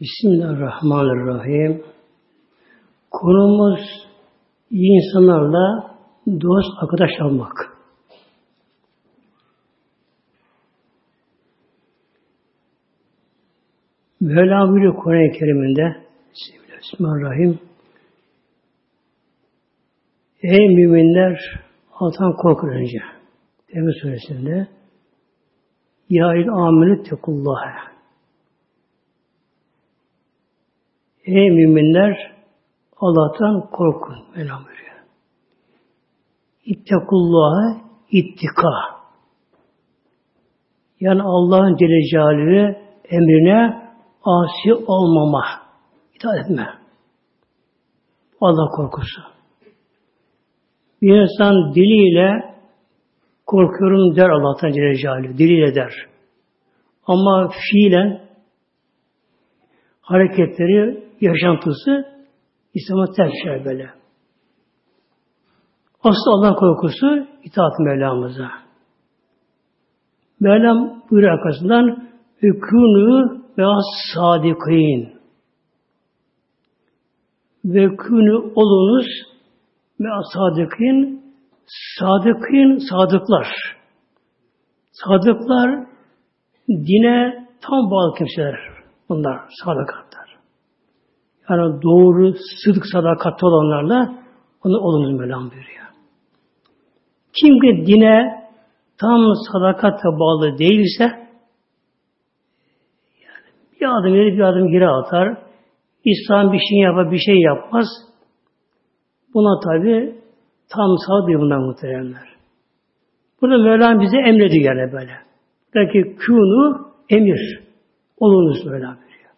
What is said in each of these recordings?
Bismillahirrahmanirrahim. Konumuz iyi insanlarla dost arkadaş olmak. Mevla buyuruyor Kur'an-ı Kerim'inde Bismillahirrahmanirrahim. Ey müminler Allah'tan korkun önce. Devre suresinde Ya il amenü tekullaha Ey müminler Allah'tan korkun. Mevlam buyuruyor. İttekullaha ittika. Yani Allah'ın Celle Celaluhu emrine asi olmama. itaat etme. Allah korkusu. Bir insan diliyle korkuyorum der Allah'tan Celle Celaluhu. Diliyle der. Ama fiilen hareketleri, yaşantısı İslam'a ters şey böyle. Aslı Allah korkusu itaat Mevlamıza. Mevlam buyuruyor arkasından Hükûnü ve as-sadikin ve künü olunuz ve as-sadikin sadıkın sadıklar. Sadıklar dine tam bağlı kimseler. Bunlar sadakatlar. Yani doğru, sıdık sadakatli olanlarla onu olunuz Mevlam buyuruyor. Kim ki dine tam sadakata bağlı değilse yani bir adım ileri bir adım geri atar. İslam bir şey yapar, bir şey yapmaz. Buna tabi tam sağ değil bundan muhteremler. Burada Mevlam bize emrediyor yani böyle. Buradaki kûnu emir. Olunuz Mevlam veriyor.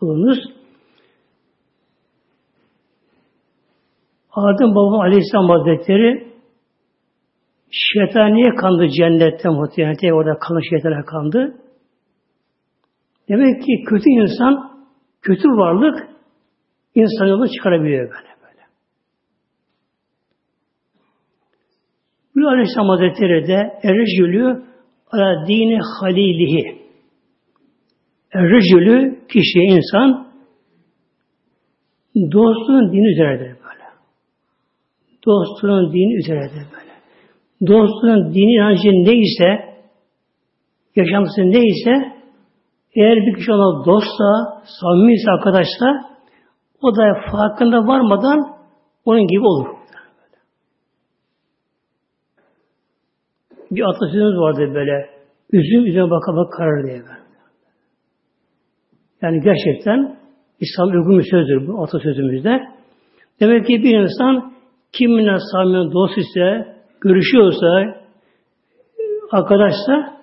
Olunuz. Adem Baba Aleyhisselam Hazretleri şeytan niye kandı cennette muhtemelen orada kalan şeytana kandı. Demek ki kötü insan, kötü varlık insan yolunu çıkarabiliyor böyle böyle. Bu Aleyhisselam Hazretleri de Ercülü ala dini halilihi. Ercülü kişi insan dostluğun dini üzeredir. Dostluğun dini üzeredir böyle. Dostluğun dini inancı neyse, yaşantısı neyse, eğer bir kişi ona dostsa, samimiyse, arkadaşsa, o da farkında varmadan onun gibi olur. Bir atasözümüz vardı böyle, üzüm üzerine baka bak karar diye böyle. Yani gerçekten İslam uygun bir sözdür bu atasözümüzde. Demek ki bir insan kiminle samimi dost ise, görüşüyorsa, arkadaşsa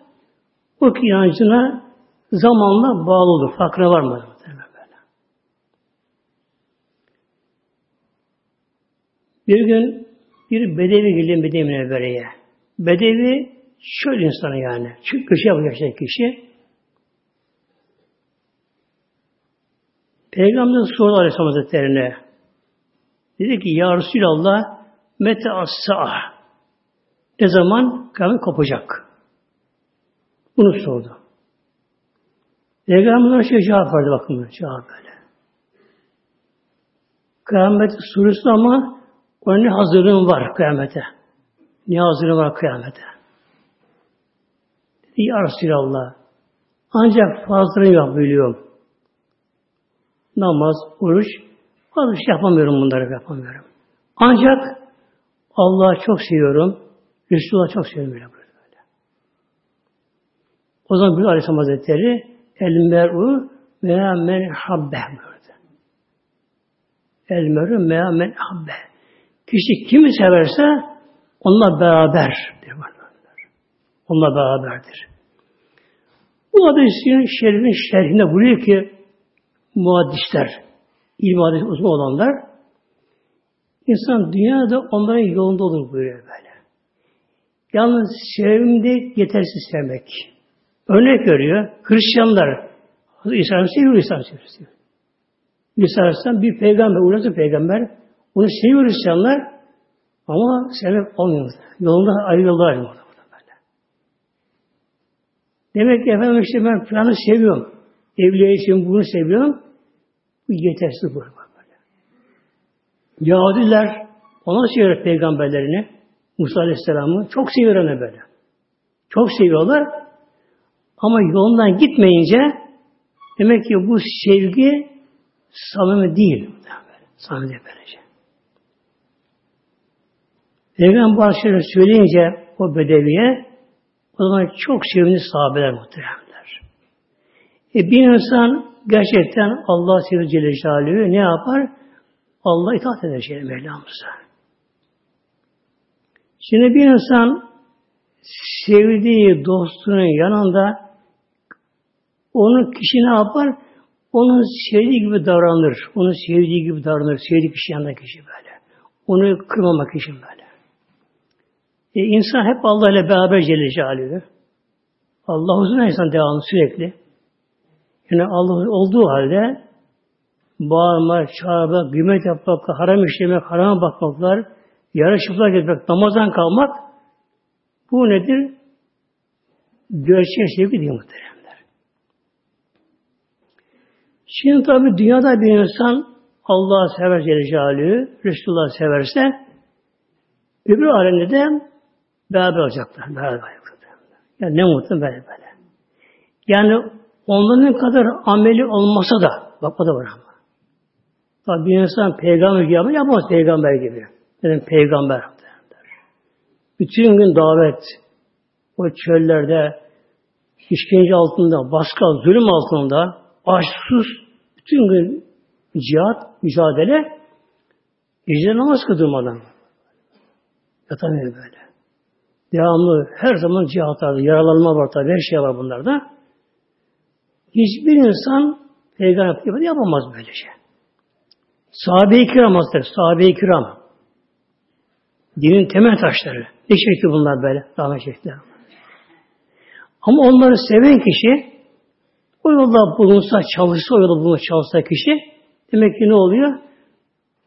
o inancına zamanla bağlı olur. Farkına varmaz. Böyle. Bir gün bir bedevi geldi Bedevi Münevvere'ye. Bedevi şöyle insanı yani. Çünkü köşe yapacak kişi. Peygamber sordu Aleyhisselam Hazretleri'ne. Dedi ki Ya Resulallah mete as Ne zaman kıyamet kopacak? Bunu sordu. Peygamber şey cevap verdi bakın cevap böyle. Kıyamet suresi ama onun hazırlığım var kıyamete. Ne hazırlığı var kıyamete? Dedi ya Resulallah ancak fazlasını yapabiliyorum. Namaz, oruç fazla şey yapamıyorum bunları yapamıyorum. Ancak Allah'ı çok seviyorum. Resulullah'ı çok seviyorum böyle. böyle. O zaman bir Aleyhisselam Hazretleri El mer'u veya men habbe buyurdu. El mer'u veya men habbe. Kişi kimi severse onunla beraber onunla beraberdir. Bu hadisin şerifin şerhinde buyuruyor ki muhaddisler, ilmi hadis uzman olanlar insan dünyada onların yolunda olur buyuruyor böyle. Yalnız sevimde yetersiz sevmek. Örnek veriyor. Hristiyanlar İsa seviyor İsa Aleyhisselam. İsa bir peygamber, uğraştı peygamber. Onu seviyor Hristiyanlar ama sebep olmuyor. Yolunda ayrılıyorlar. Böyle. Demek ki efendim işte ben planı seviyorum. Evliya için bunu seviyorum. Yetersiz bu. Yahudiler ona seviyor peygamberlerini. Musa Aleyhisselam'ı. Çok seviyor onu böyle. Çok seviyorlar. Ama yolundan gitmeyince demek ki bu sevgi samimi değil. Samimi değil böylece. Peygamber şöyle söyleyince o bedeviye o zaman çok sevindi sahabeler muhteremler. E bir insan gerçekten Allah seviyor Celle Celaluhu ne yapar? Allah itaat eder şey Mevlamıza. Şimdi bir insan sevdiği dostunun yanında onun kişi ne yapar? Onun sevdiği gibi davranır. Onun sevdiği gibi davranır. Sevdiği kişi yanında kişi böyle. Onu kırmamak için böyle. E, insan hep Allah ile beraber Celle Celaluhu. Allah uzun insan devamlı sürekli. Yani Allah olduğu halde bağırma, çağırma, gıymet yapmak, haram işlemek, harama bakmaklar, yarı çıplak etmek, namazdan kalmak bu nedir? Gerçek sevgi değil muhteremler. Şimdi tabi dünyada bir insan Allah'ı sever Celle Celaluhu, Resulullah severse öbür alemde de beraber olacaklar. Beraber olacaklar. Yani ne mutlu böyle böyle. Yani onların kadar ameli olmasa da bak da var ama. Tabi bir insan peygamber gibi yapamaz peygamber gibi. Dedim peygamber. Bütün gün davet, o çöllerde, işkence altında, baskı, zulüm altında, açsız, bütün gün cihat, mücadele, gece namaz kıldırmadan. Yatamıyor böyle. Devamlı her zaman cihatlarda, yaralanma var tabi, her şey var bunlarda. Hiçbir insan peygamber yapamaz böyle şey. Sahabe-i kiram hazretleri, sahabe-i kiram. Dinin temel taşları. Ne çekti bunlar böyle? Rahmet çektiler. Ama onları seven kişi o yolda bulunsa, çalışsa, o yolda bulunsa, çalışsa kişi demek ki ne oluyor?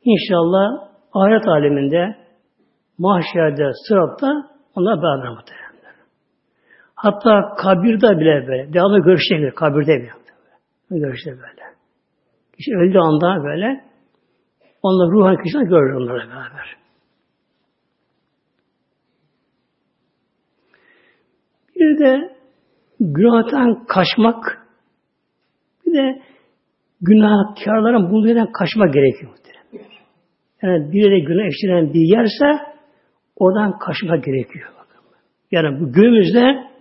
İnşallah ahiret aleminde mahşerde, sıratta onlar beraber muhteremler. Hatta kabirde bile böyle. Devamlı görüşecekler kabirde bile. Görüşecekler böyle. Kişi öldüğü anda böyle onlar ruhan kişiler görür onlarla beraber. Bir de günahtan kaçmak, bir de günahkarların bulduğu yerden kaçmak gerekiyor. Yani bir yere günah işlenen bir yerse oradan kaçmak gerekiyor. Yani bu günümüzde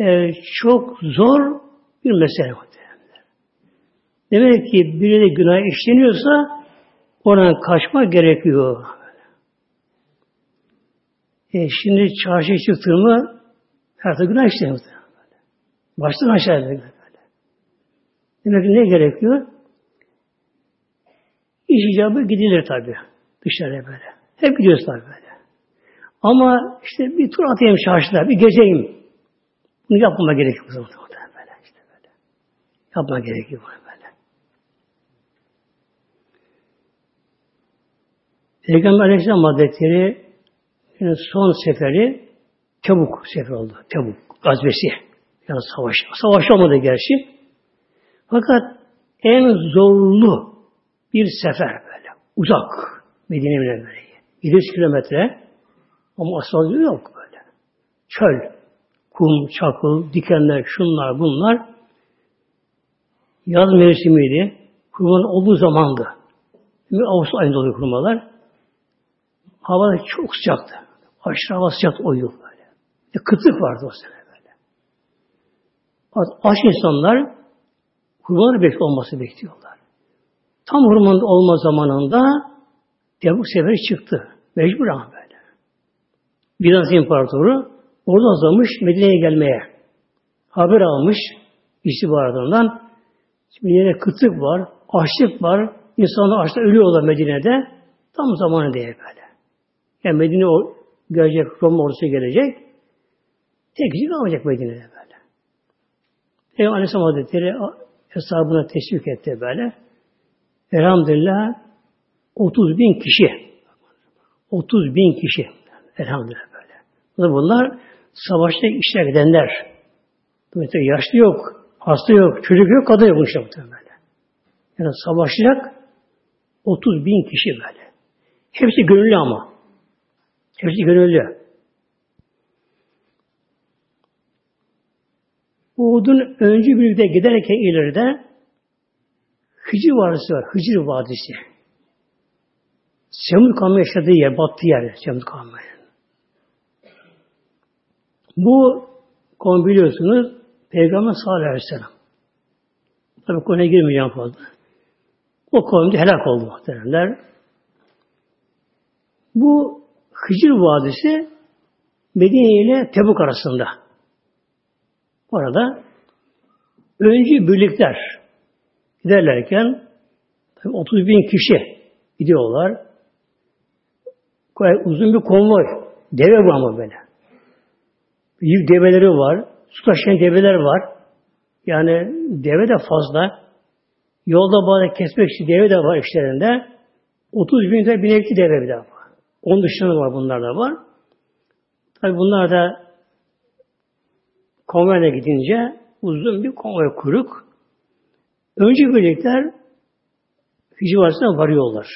e, çok zor bir mesele. Demek ki bir yere günah işleniyorsa oradan kaçma gerekiyor. E şimdi çarşı çıktığımı her türlü günah işleniyor. Baştan aşağıya böyle. Demek ki ne gerekiyor? İş icabı gidilir tabi. Dışarıya böyle. Hep gidiyoruz tabi böyle. Ama işte bir tur atayım çarşıda, bir gezeyim. Bunu yapmama o zaman. Böyle işte böyle. Yapma gerekiyor böyle. Peygamber Aleyhisselam Hazretleri son seferi Tebuk seferi oldu. Tebuk gazvesi. Yani savaş. Savaş olmadı gerçi. Fakat en zorlu bir sefer böyle. Uzak. Medine Münevvere'ye. 700 kilometre ama asfalt yok böyle. Çöl. Kum, çakıl, dikenler, şunlar, bunlar. Yaz mevsimiydi. Kurban olduğu zamandı. Ağustos ayında oluyor kurmalar. Hava çok sıcaktı. Aşırı hava sıcak o yıl böyle. Bir kıtlık vardı o sene böyle. Aç insanlar hurmaları bekliyor olması bekliyorlar. Tam hurmanın olma zamanında Tebuk seferi çıktı. Mecbur ama böyle. Bizans İmparatoru orada azamış Medine'ye gelmeye. Haber almış istihbaratından. Şimdi yine kıtlık var, açlık var. İnsanlar açta ölüyorlar Medine'de. Tam zamanı diye böyle. Yani Medine o gelecek, Roma ordusu gelecek. Tek kişi kalmayacak Medine'de böyle. Peygamber Aleyhisselam Hazretleri hesabına teşvik etti böyle. Elhamdülillah 30 bin kişi 30 bin kişi elhamdülillah böyle. Bunlar savaşta işler gidenler. Dolayısıyla yaşlı yok, hasta yok, çocuk yok, kadın yok işte böyle. Yani savaşacak 30 bin kişi böyle. Hepsi gönüllü ama. Hepsi gönüllü. Uhud'un öncü birlikte giderken ileride Hicr Vadisi var. Hicr Vadisi. Semud kavmi yaşadığı yer, battığı yer Semud kavmi. Bu konu biliyorsunuz Peygamber sallallahu aleyhi ve sellem. Tabi konuya girmeyeceğim fazla. O konuda helak oldu muhteremler. Bu Hicr Vadisi Medine ile Tebuk arasında. Orada öncü birlikler giderlerken 30 bin kişi gidiyorlar. Uzun bir konvoy. Deve var ama böyle. Yük develeri var. Su taşıyan develer var. Yani deve de fazla. Yolda bazı kesmek için deve de var işlerinde. 30 bin de binekli deve bir de var. Onun dışında var bunlar da var. Tabi bunlar da konvoyla gidince uzun bir konvoy kuruk. Önce birlikler Hicri Vadisi'ne varıyorlar.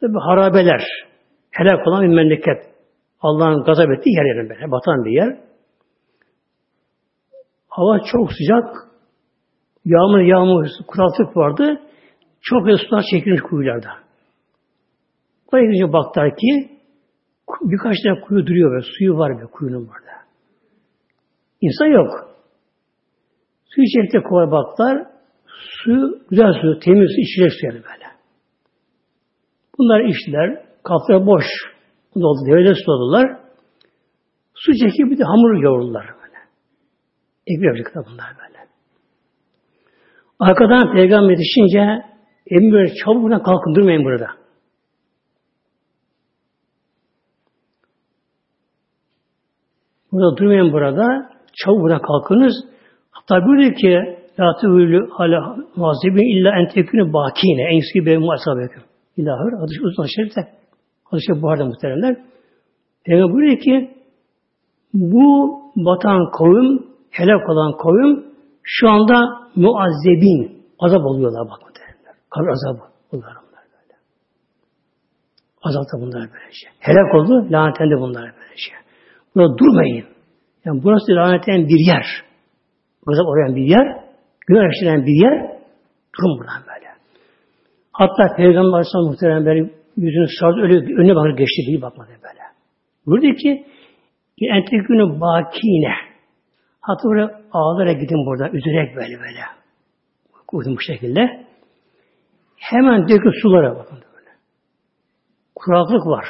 Tabi harabeler, helak olan bir memleket. Allah'ın gazap ettiği yer yerin böyle, batan bir yer. Hava çok sıcak, yağmur yağmur, kuraklık vardı. Çok böyle sular çekilmiş kuyularda. Oraya gidince baktılar ki birkaç tane kuyu duruyor böyle, suyu var bir kuyunun burada. İnsan yok. Su içecekte kolay baktılar. Su, güzel su, temiz içecek su yani böyle. Bunlar içtiler. Kapları boş. Doldu. Devede suladılar. Su çekip bir de hamur yoğurdular böyle. Ekmek yapacaklar bunlar böyle. Arkadan peygamber yetişince emir böyle çabuk buradan kalkın durmayın burada. Burada durmayın burada. Çabuk buradan kalkınız. Hatta buyuruyor ki La tüvülü ala mazibin illa entekünü bakine. En eski benim ashabeküm. İlahır. Hadis uzun şerifte. Hadis Buhar'da muhteremler. Peygamber buyuruyor ki bu batan kavim, helak olan kavim şu anda muazzebin azap oluyorlar bak muhteremler. Kabir azabı bunlar böyle. Azapta bunlar böyle şey. Helak oldu, lanetlendi bunlar böyle şey. Burada durmayın. Yani burası lanetlen bir yer. Gazap orayan bir yer. Günah işlenen bir yer. Durun buradan böyle. Hatta Peygamber Aleyhisselam böyle yüzünü sardı, öyle önüne bakıp geçti diye bakmadı böyle. Burada ki entekünü bakine. Hatta buraya ağlara gidin burada, üzülerek böyle böyle. Koydum bu şekilde. Hemen dökün sulara bakın böyle. Kuraklık var.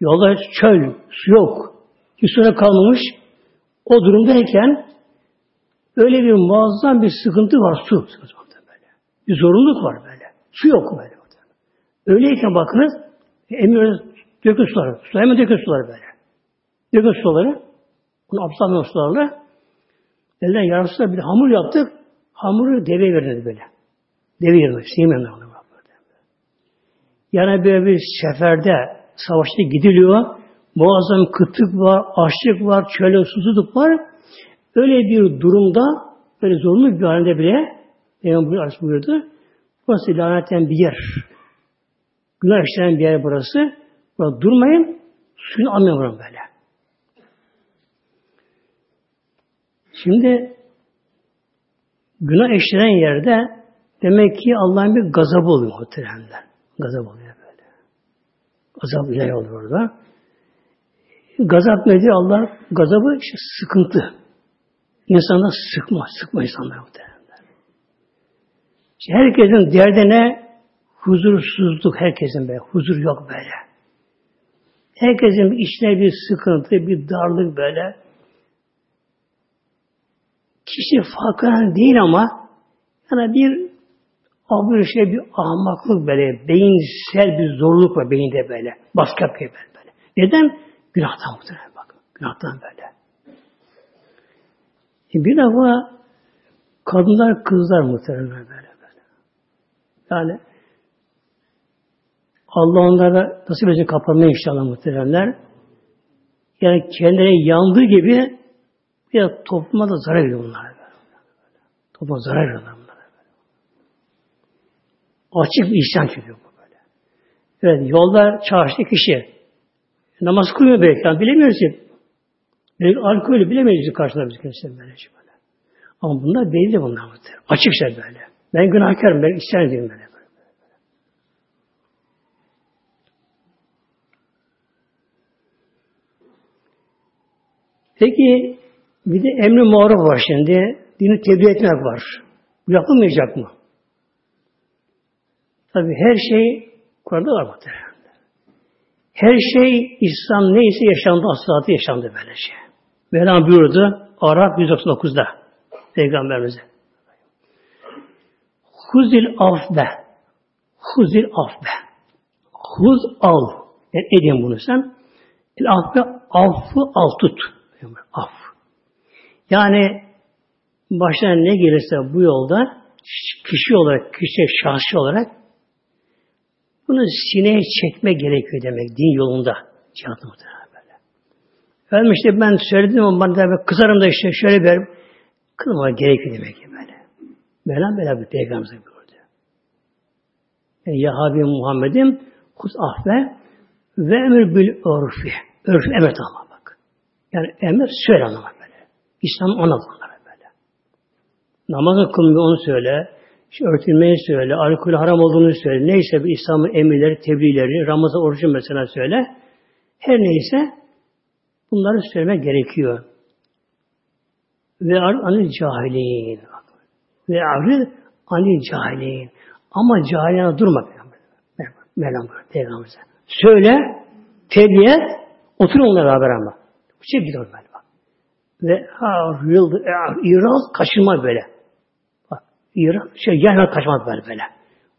Yolda çöl, su yok. Hiç sonra kalmamış. O durumdayken öyle bir muazzam bir sıkıntı var su. Böyle. Bir zorunluluk var böyle. Su yok böyle. Öyleyken bakınız emir dökün suları. Su hemen dökün suları böyle. Dökün suları. Bunu abdest sularla elden yarısıyla bir hamur yaptık. Hamuru deve verildi böyle. Deve yerine. Simen onu Yani böyle bir seferde savaşta gidiliyor. Muazzam kıtlık var, açlık var, çöle susuzluk var. Öyle bir durumda, böyle zorunlu bir halde bile Peygamber buyurdu. Burası lanetten bir yer. Günah işlenen bir yer burası. Burada durmayın, suyunu almayın böyle. Şimdi günah işlenen yerde demek ki Allah'ın bir gazabı oluyor muhteremler. Gazap oluyor böyle. Gazap ilahi oluyor orada. Gazap nedir? Allah gazabı işte sıkıntı. İnsana sıkma, sıkma insanlar muhteremler. İşte herkesin derdine huzursuzluk herkesin böyle. Huzur yok böyle. Herkesin içine bir sıkıntı, bir darlık böyle. Kişi farkına değil ama yani bir bir şey bir ahmaklık böyle, beyinsel bir zorluk var beyinde böyle. Baskı yapıyor böyle. Neden? Günahtan muhtemelen bak. Günahtan böyle. E bir defa kadınlar, kızlar muhtemelen böyle böyle. Yani Allah onlara nasip edecek kapanma inşallah muhteremler. Yani kendileri yandığı gibi bir topluma da zarar veriyor bunlar. Topluma zarar veriyorlar bunlar. Açık bir isyan çünkü bu böyle. Evet, yolda çarşıda kişi namaz kılmıyor belki. Yani bilemiyoruz ki. Belki alkolü bilemeyiz karşıda biz böylece böyle. Ama bunlar belli bunlar. Açık şey böyle. Ben günahkarım, ben isyan ediyorum böyle. Peki bir de emri muharref var şimdi. Dini tebliğ etmek var. Bu yapılmayacak mı? Tabi her şey Kur'an'da var muhtemelen. Her şey İslam neyse yaşandı, aslatı yaşandı böylece. Mevlam buyurdu Arap 199'da Peygamberimize. Huzil afbe. Huzil afbe. Huz al. Yani edin bunu sen. El afbe affı al tut. Af. Yani başına ne gelirse bu yolda kişi olarak, kişi şahsi olarak bunu sineye çekme gerekiyor demek din yolunda. Muhtemelen böyle. Efendim işte ben söyledim ama bana da kızarım da işte şöyle bir kılma gerekiyor demek ki böyle. Mevlam böyle bir peygamberimize buyurdu. Yani ya Habibim Muhammed'im kuz ahve ve emir bil örfi. Örf emret ama. Yani emir söyle anlamak böyle. İslam anlat onlara böyle. Namazı kılmıyor onu söyle. İşte örtülmeyi söyle, alkol haram olduğunu söyle. Neyse bir İslam'ın emirleri, tebliğleri, Ramazan orucu mesela söyle. Her neyse bunları söylemek gerekiyor. Ve anil cahilin. Ve arı anil cahilin. Ama cahilana durma. Mevlam Peygamber'e. Söyle, tebliğ et, otur onunla beraber ama. Şey gidiyor böyle bak. Ve ha, iraz kaçınma böyle. İran, şey, yerine kaçmaz böyle böyle.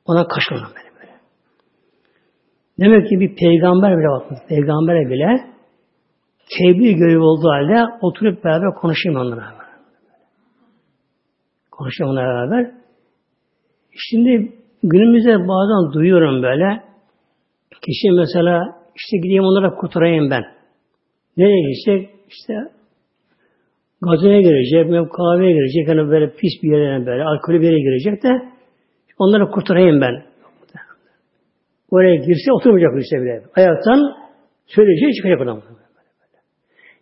Ona kaçmaz böyle böyle. Demek ki bir peygamber bile bakın. Peygambere bile tebliğ görevi olduğu halde oturup beraber konuşayım onunla beraber. Konuşayım onunla beraber. Şimdi günümüzde bazen duyuyorum böyle. Kişi mesela işte gideyim onlara kurtarayım ben. Nereye gidecek? İşte gazine girecek, kahveye girecek, hani böyle pis bir yere böyle, alkolü bir yere girecek de onları kurtarayım ben. Oraya girse oturmayacak işte bile. Ayaktan söyleyeceği çıkacak adam.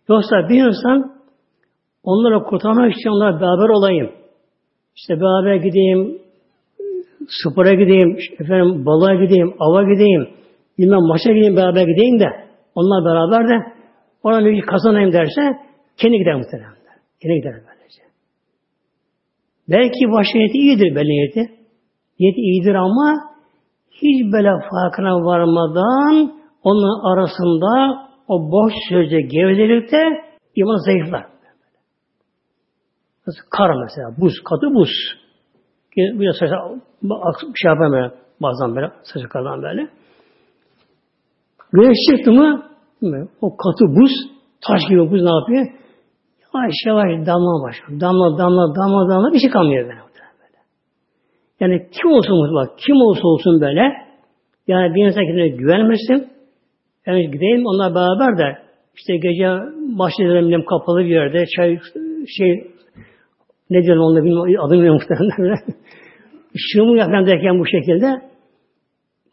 Yoksa bir insan onları kurtarmak için onlara beraber olayım. İşte beraber gideyim, spora gideyim, efendim balığa gideyim, ava gideyim, bilmem maça gideyim, beraber gideyim de onlar beraber de ona bir kazanayım derse kendi gider muhtemelen. Yine gider böylece. Belki baş niyeti iyidir belli niyeti. Niyeti iyidir ama hiç böyle farkına varmadan onun arasında o boş sözce gevezelikte iman zayıflar. Nasıl kar mesela, buz, katı buz. Bir de saçta bir şey yapamıyor bazen böyle, saçı kardan böyle. Güneş çıktı mı, o katı buz, taş gibi buz ne yapıyor? Yavaş yavaş damla başlıyor. Damla damla damla damla bir şey kalmıyor böyle. böyle. Yani kim olsun bak kim olsa olsun böyle yani bir insan kendine güvenmesin. Yani gideyim onlar beraber de işte gece bahçelerim kapalı bir yerde çay şey ne diyorum onu bilmiyorum adını bilmiyorum muhtemelen. Şığımı yapmam derken bu şekilde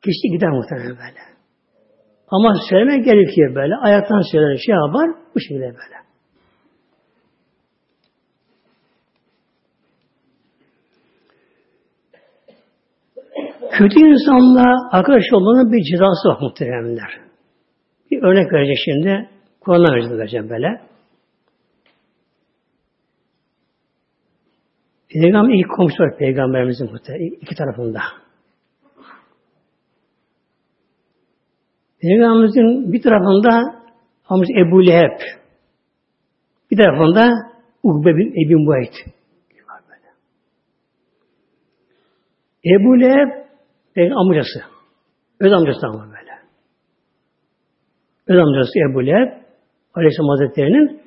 kişi gider muhtemelen böyle. Ama söylemek gerekiyor böyle. Ayaktan söylenir şey yapar. Bu şekilde böyle. Kötü insanla arkadaş olmanın bir cezası var muhteremler. Bir örnek vereceğim şimdi. Kur'an'dan vereceğim böyle. Peygamber ilk komşu var peygamberimizin iki tarafında. Peygamberimizin bir tarafında amcası Ebu Leheb, bir tarafında Ukbe bin Ebi Muayt. Ebu Leheb Peygamber amcası. Öz amcası ama böyle. Öz amcası Ebu Leheb Aleyhisselam Hazretleri'nin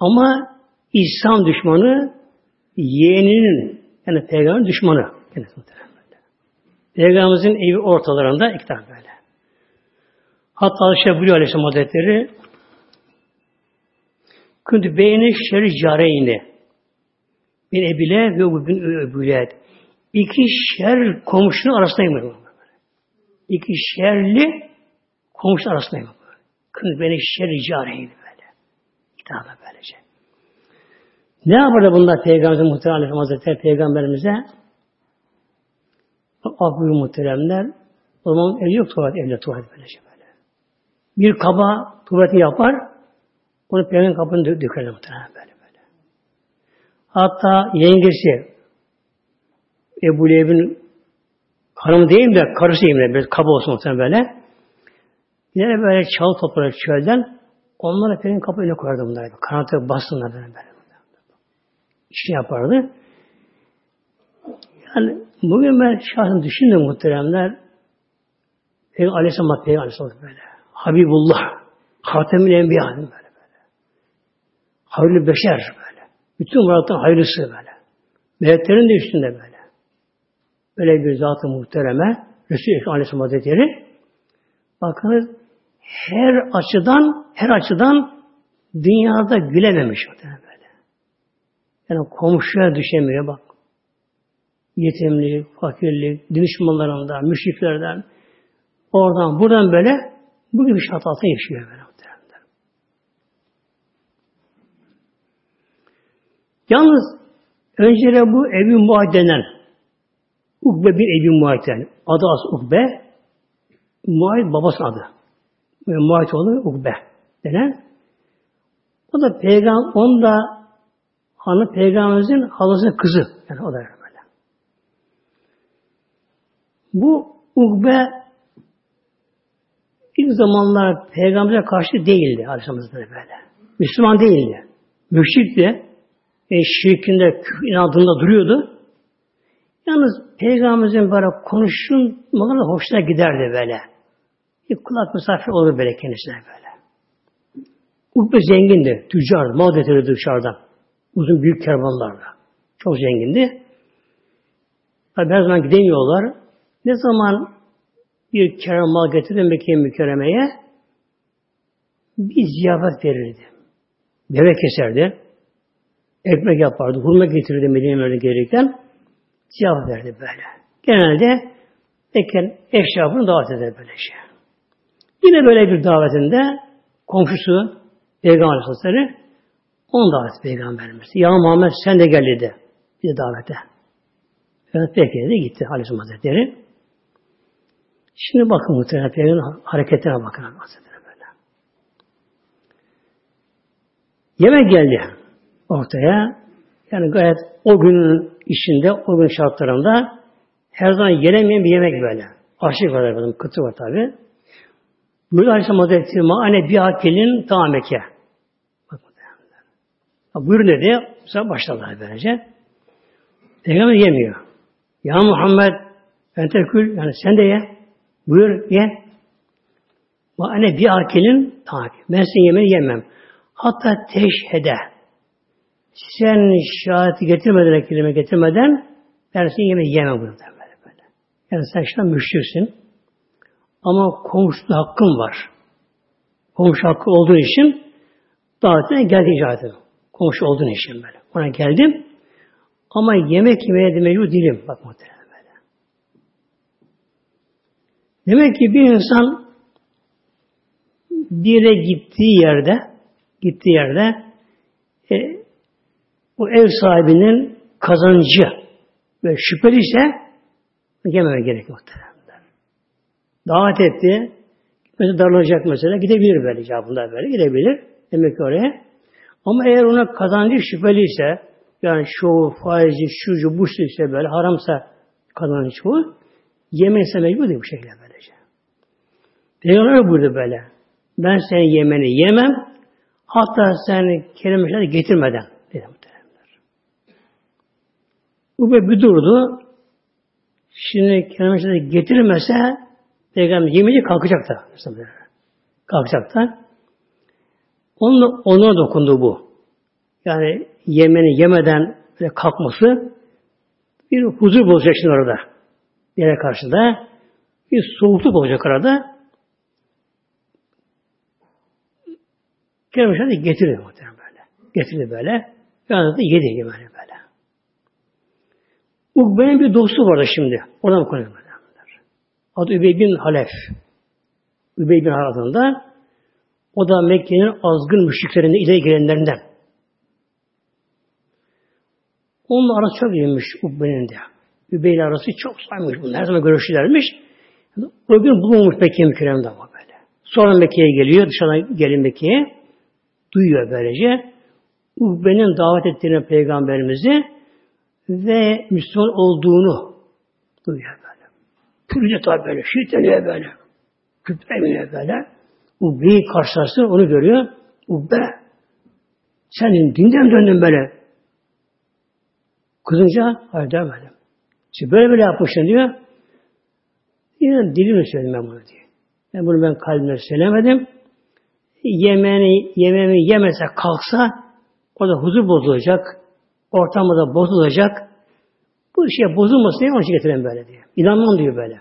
ama İslam düşmanı yeğeninin yani peygamberin düşmanı. Peygamberimizin evi ortalarında iki tane böyle. Hatta Aleyhisselam buyuruyor Aleyhisselam Hazretleri Küntü beyni şerri careyni. Bir ebile ve bin öbület. iki şer komşunun arasındayım. İki şerli komşu arasındayım. Kız beni şer cariydi böyle. Kitabı böylece. Ne yapardı bunlar Peygamber Muhterem Hazretleri Peygamberimize? Akbül muhteremler o zaman ev yok tuvalet, evde tuvalet böylece böyle. Bir kaba tuvaleti yapar, onu peygamber kapını dö dökerler muhterem böyle böyle. Hatta yengesi Ebu Leheb'in hanımı değil de karısı diyeyim de böyle kaba olsun muhterem böyle. Yine böyle çal toprağı çölden onlara peygamber kapı önüne koyardı bunlar. Kanatı bassınlar böyle böyle. İşini yapardı. Yani bugün ben şahsen düşündüm muhteremler. Peygamber Aleyhisselam Peygamber Aleyhisselam böyle. Habibullah. Hatemül Enbiya böyle böyle. Hayırlı beşer böyle. Bütün varlıktan hayırlısı böyle. Meleklerin de üstünde böyle. Böyle bir zat-ı muhtereme Resul-i Aleyhisselam Hazretleri bakınız her açıdan her açıdan dünyada gülememiş böyle. Yani komşuya düşemiyor bak yetimlik, fakirlik, düşmanlarından, müşriklerden, oradan, buradan böyle bu gibi şartlarda yaşıyor böyle. Yalnız önce bu evi muayet denen Ukbe bir evi muayet. Adı az Ukbe. Muayet babası adı. Ve muayet oğlu Ukbe denen. O da peygamber, onun da hanı peygamberimizin halasının kızı. Yani o da bu Ukbe ilk zamanlar peygambere karşı değildi Aleyhisselam'da böyle. Müslüman değildi. Müşrikti. E, şirkinde, inadında duruyordu. Yalnız Peygamberimizin böyle konuşulmaları hoşuna giderdi böyle. Bir kulak misafir olur böyle kendisine böyle. Ukbe zengindi, tüccar, mal getirirdi dışarıdan. Uzun büyük kervanlarla. Çok zengindi. Tabi her zaman gidemiyorlar. Ne zaman bir kerem mal getirir Mekke mükerremeye bir ziyafet verirdi. Deve keserdi. Ekmek yapardı. Hurma getirirdi Medine'ye gelirken. Ziyafet verdi böyle. Genelde Mekke eşrafını davet eder böyle şey. Yine böyle bir davetinde komşusu Peygamber Aleyhisselatü onu davet Peygamberimiz. Ya Muhammed sen de gel dedi. Bir davete. Evet peki dedi gitti Aleyhisselam Hazretleri. Şimdi bakın muhtemelen Peygamber'in hareketine bakın böyle. Yemek geldi ortaya. Yani gayet o günün içinde, o gün şartlarında her zaman yenemeyen bir yemek böyle. Aşık var efendim, kıtı var tabi. Buyurdu Aleyhisselam Hazretleri, anne bir akilin tameke. Buyurun dedi, sonra başladılar böylece. Peygamber yemiyor. Ya Muhammed, entekül, yani sen de ye. Buyur ye. Ve anne bir akilin takip. Ben senin yemeğini yemem. Hatta teşhede. Sen şahit getirmeden, kelime getirmeden ben senin yemeğini yemem burada. Böyle. Yani sen şu müşriksin. Ama komşu hakkın var. Komşu hakkı olduğu için davetine geldi icabı. Komşu olduğun için böyle. Ona geldim. Ama yemek yemeye de mecbur değilim. Bak muhtemelen. Demek ki bir insan bir yere gittiği yerde gittiği yerde e, bu ev sahibinin kazancı ve şüpheli ise yememe gerek muhtemelen. Davet etti. Mesela darlanacak mesela. Gidebilir böyle cevabında böyle. Gidebilir. Demek ki oraya. Ama eğer ona kazancı şüpheli ise yani şu faizi, şucu, bu ise böyle haramsa kazancı çoğu yemese mecbur değil bu şekilde böyle. Peygamber buyurdu böyle. Ben senin yemeni yemem. Hatta sen kelimeleri getirmeden dedi muhtemelenler. Bu bir durdu. Şimdi kelimeleri getirmese Peygamber yemeyecek kalkacak da. Kalkacak da. Onun, ona dokundu bu. Yani yemeni yemeden kalkması bir huzur bozacak şimdi orada. Yere karşıda. Bir soğukluk olacak arada. Kerem Şahı getirdi muhtemelen böyle. Getirdi böyle. Yanında da yedi böyle böyle. Ukbe'nin bir dostu vardı şimdi. Oradan konuşuyor. Adı Übey bin Halef. Übey bin Halef adında. O da Mekke'nin azgın müşriklerinden, ileri gelenlerinden. Onun arası çok iyiymiş Ukbe'nin de. Übey ile arası çok saymış. Bunlar her zaman görüşürlermiş. O gün bulunmuş Mekke mükerremde ama böyle. Sonra Mekke'ye geliyor. Dışarıdan gelin Mekke'ye. Duyuyor böylece. Ukbe'nin davet ettiğini peygamberimizi ve Müslüman olduğunu duyuyor böyle. Pürüce tabi böyle. Şiddeniyor böyle. Küpremiyor böyle. Ukbe'yi karşılarsın onu görüyor. Ukbe sen dinden döndün böyle. Kızınca hayır demedim. İşte böyle böyle yapmışsın diyor. Yine dilimle söyledim ben bunu diyor. Ben bunu ben kalbimle söylemedim. Yemeğini, yemeğimi yemese kalksa o da huzur bozulacak. Ortamı da bozulacak. Bu şey bozulmasın diye onun için böyle diyor. İnanmam diyor böyle.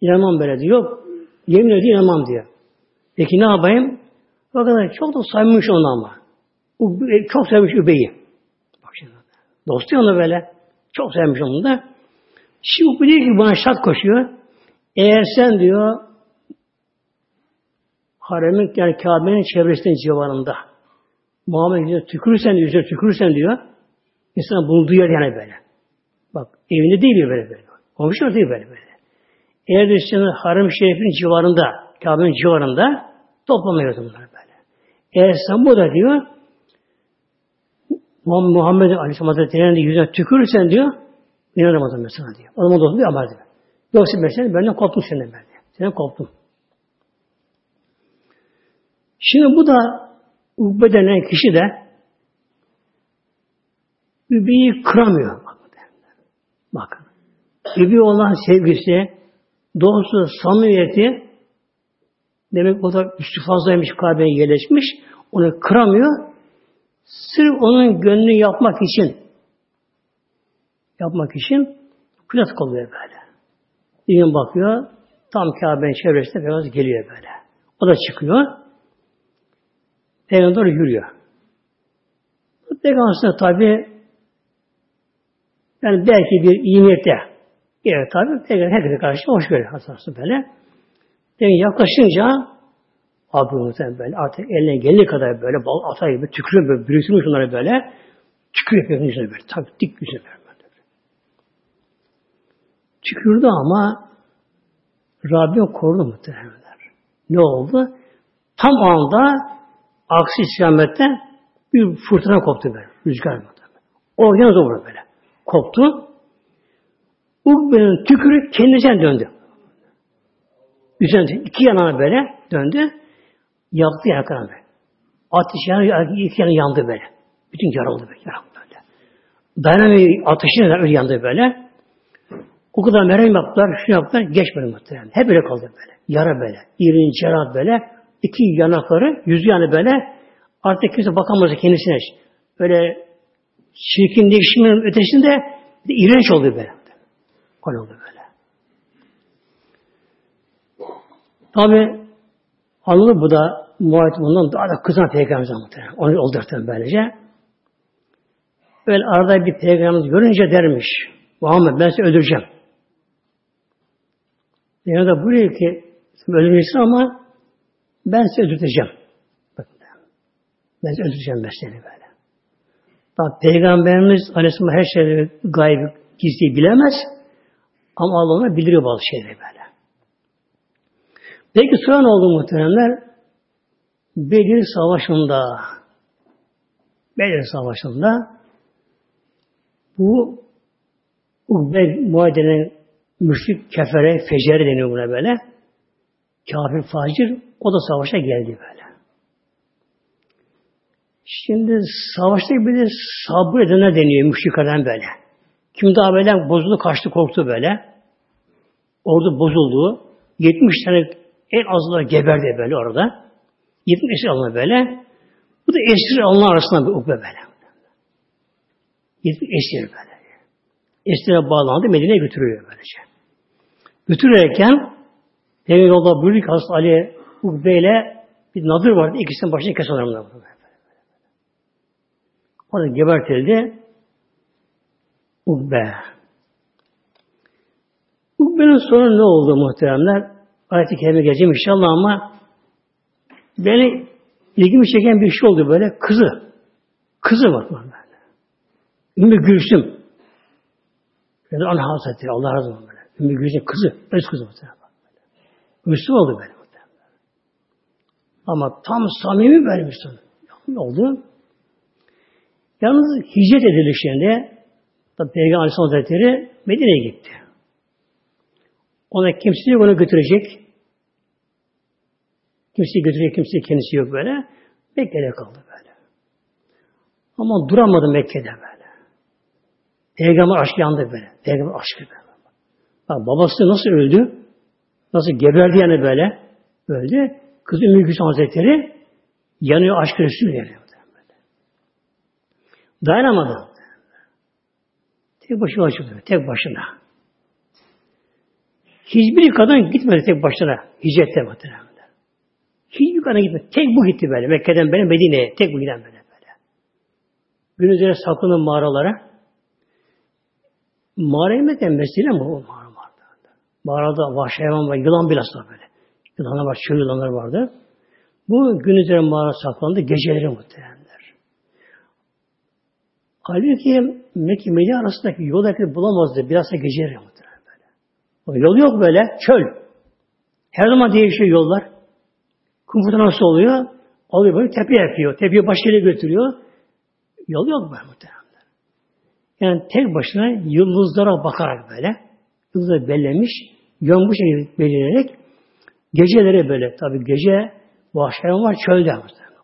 İnanmam böyle diyor. Yemin ediyor inanmam diyor. Peki ne yapayım? O kadar çok da saymış onu ama. Çok sevmiş Übey'i. Bak şimdi. Dostu onu böyle. Çok sevmiş onu da. Şimdi bu diyor ki bana şart koşuyor. Eğer sen diyor haremin yani Kabe'nin çevresinin civarında Muhammed yüzüne tükürürsen yüzüne tükürürsen diyor insan bunu duyar yani böyle. Bak evinde değil böyle böyle. Komşular değil böyle böyle. Eğer de sen harem şerifin civarında Kabe'nin civarında toplamıyor bunlar böyle. Eğer sen bu da diyor Muhammed Aleyhisselam Hazretleri'nin yüzüne tükürürsen diyor inanamadım mesela diyor. O zaman dostum diyor ama diyor. Yoksa mesela benden koptum senden ben diyor. Senden koptum. Şimdi bu da Ukbe denen kişi de Übeyi kıramıyor. Bakın. Übey olan sevgisi, dostu, samimiyeti demek o da üstü fazlaymış kalbine yerleşmiş. Onu kıramıyor. Sırf onun gönlünü yapmak için yapmak için kıyas kalıyor böyle. Bir gün bakıyor, tam Kabe'nin çevresinde biraz geliyor böyle. O da çıkıyor. Peygamber yürüyor. Peygamber tabi yani belki bir iyi niyette evet tabi Peygamber herkese karşı hoş görüyor hasası böyle. Peygamber yaklaşınca abi muhtemelen böyle artık eline gelene kadar böyle bal atar gibi tükürüyor böyle bürütülmüş onları böyle tükürüyor Peygamber yüzüne böyle tabi dik yüzüne böyle. Tükürdü ama Rabbim korudu muhtemelenler. Ne oldu? Tam anda aksi istikamette bir fırtına koptu böyle. Rüzgar mı? O yine doğru böyle. Koptu. Ukbe'nin tükürü kendisine döndü. Üzerine iki yanına böyle döndü. Yaktı yakana böyle. Ateş yanı, iki yanı yandı böyle. Bütün yarıldı böyle. Yarıldı böyle. Dayanamıyor ateşine öyle yandı böyle. O kadar merhem yaptılar, şu yaptılar, geçmedi muhtemelen. Hep böyle kaldı böyle. Yara böyle. İrin, cerrah böyle. iki yanakları, yüzü yani böyle. Artık kimse bakamaz kendisine. Böyle çirkin değişimin ötesinde de iğrenç oldu böyle. Öyle oldu böyle. Tabi anlı bu da muayet bundan daha da kızan peygamberimiz muhtemelen. Onu oldurtan böylece. Böyle arada bir peygamberimiz görünce dermiş. Muhammed ben seni öldüreceğim. Yani da buraya ki öldüreceksin ama ben sizi öldürteceğim. Ben sizi öldüreceğim ben seni böyle. Bak, Peygamberimiz Aleyhisselam her şeyi gayb gizli bilemez. Ama Allah ona bildiriyor bazı şeyleri böyle. Peki sonra oldu muhteremler? Bedir Savaşı'nda Bedir Savaşı'nda bu Ubbe Muade'nin müşrik kefere, fecere deniyor buna böyle. Kafir, facir, o da savaşa geldi böyle. Şimdi savaşta bir de sabır edenler deniyor müşriklerden böyle. Kim daha böyle bozuldu, kaçtı, korktu böyle. Orada bozuldu. 70 tane en azından geberdi böyle orada. 70 esir alındı böyle. Bu da esir alınan arasında bir ukbe böyle. 70 esir böyle. Esire bağlandı, Medine'ye götürüyor böylece. Götürürken Peygamber yolda buyurdu ki Hazreti Ali Ukbe ile bir nadır vardı. İkisinin başını kes onlarına. Orada gebertildi. Ukbe. Ukbe'nin sonu ne oldu muhteremler? Ayet-i Kerime geleceğim inşallah ama beni ilgimi çeken bir şey oldu böyle. Kızı. Kızı var böyle. Ümmü Gülsüm. Yani ana Hazretleri Allah razı olsun böyle. Ümmü Gülsüm kızı. Öz kızı muhtemelen. Müslüman oldu böyle muhtemelen. Ama tam samimi böyle. Ne oldu? Yalnız hicret edilişinde Peygamber Aleyhisselam Hazretleri Medine'ye gitti. Ona kimse yok, onu götürecek. Kimseyi götürecek, kimse kendisi yok böyle. Mekke'de kaldı böyle. Ama duramadı Mekke'de böyle. Peygamber aşkı yandı böyle. Peygamber aşkı böyle. Bak babası nasıl öldü? Nasıl geberdi yani böyle? Öldü. Kız Ümmü Gülsüm Hazretleri yanıyor aşk Resulü yani. Dayanamadı. Tek başına açıldı. Tek başına. Hiçbir kadın gitmedi tek başına. Hicrette muhtemelen. Hiçbir kadın gitmedi. Tek bu gitti böyle. Mekke'den böyle Medine'ye. Tek bu giden böyle. böyle. Gün üzere saklanın mağaralara. Mağara inmekten mesele mi bu mağara vardı? Mağarada vahşi hayvan var. Yılan bilhassa böyle. Yılanlar var. Çöl yılanlar vardı. Bu gün üzere mağara saklandı. Geceleri muhtemelenler. Halbuki Mekke Medine arasındaki yol hareketi bulamazdı. Biraz da geceleri muhtemelen böyle. O yol yok böyle. Çöl. Her zaman değişiyor yollar. Kumfuta nasıl oluyor? Alıyor böyle tepe yapıyor. Tepeyi başka götürüyor. Yol yok böyle muhtemelen. Yani tek başına yıldızlara bakarak böyle yıldızları bellemiş, yön bu şekilde belirleyerek geceleri böyle tabi gece vahşi var çölde.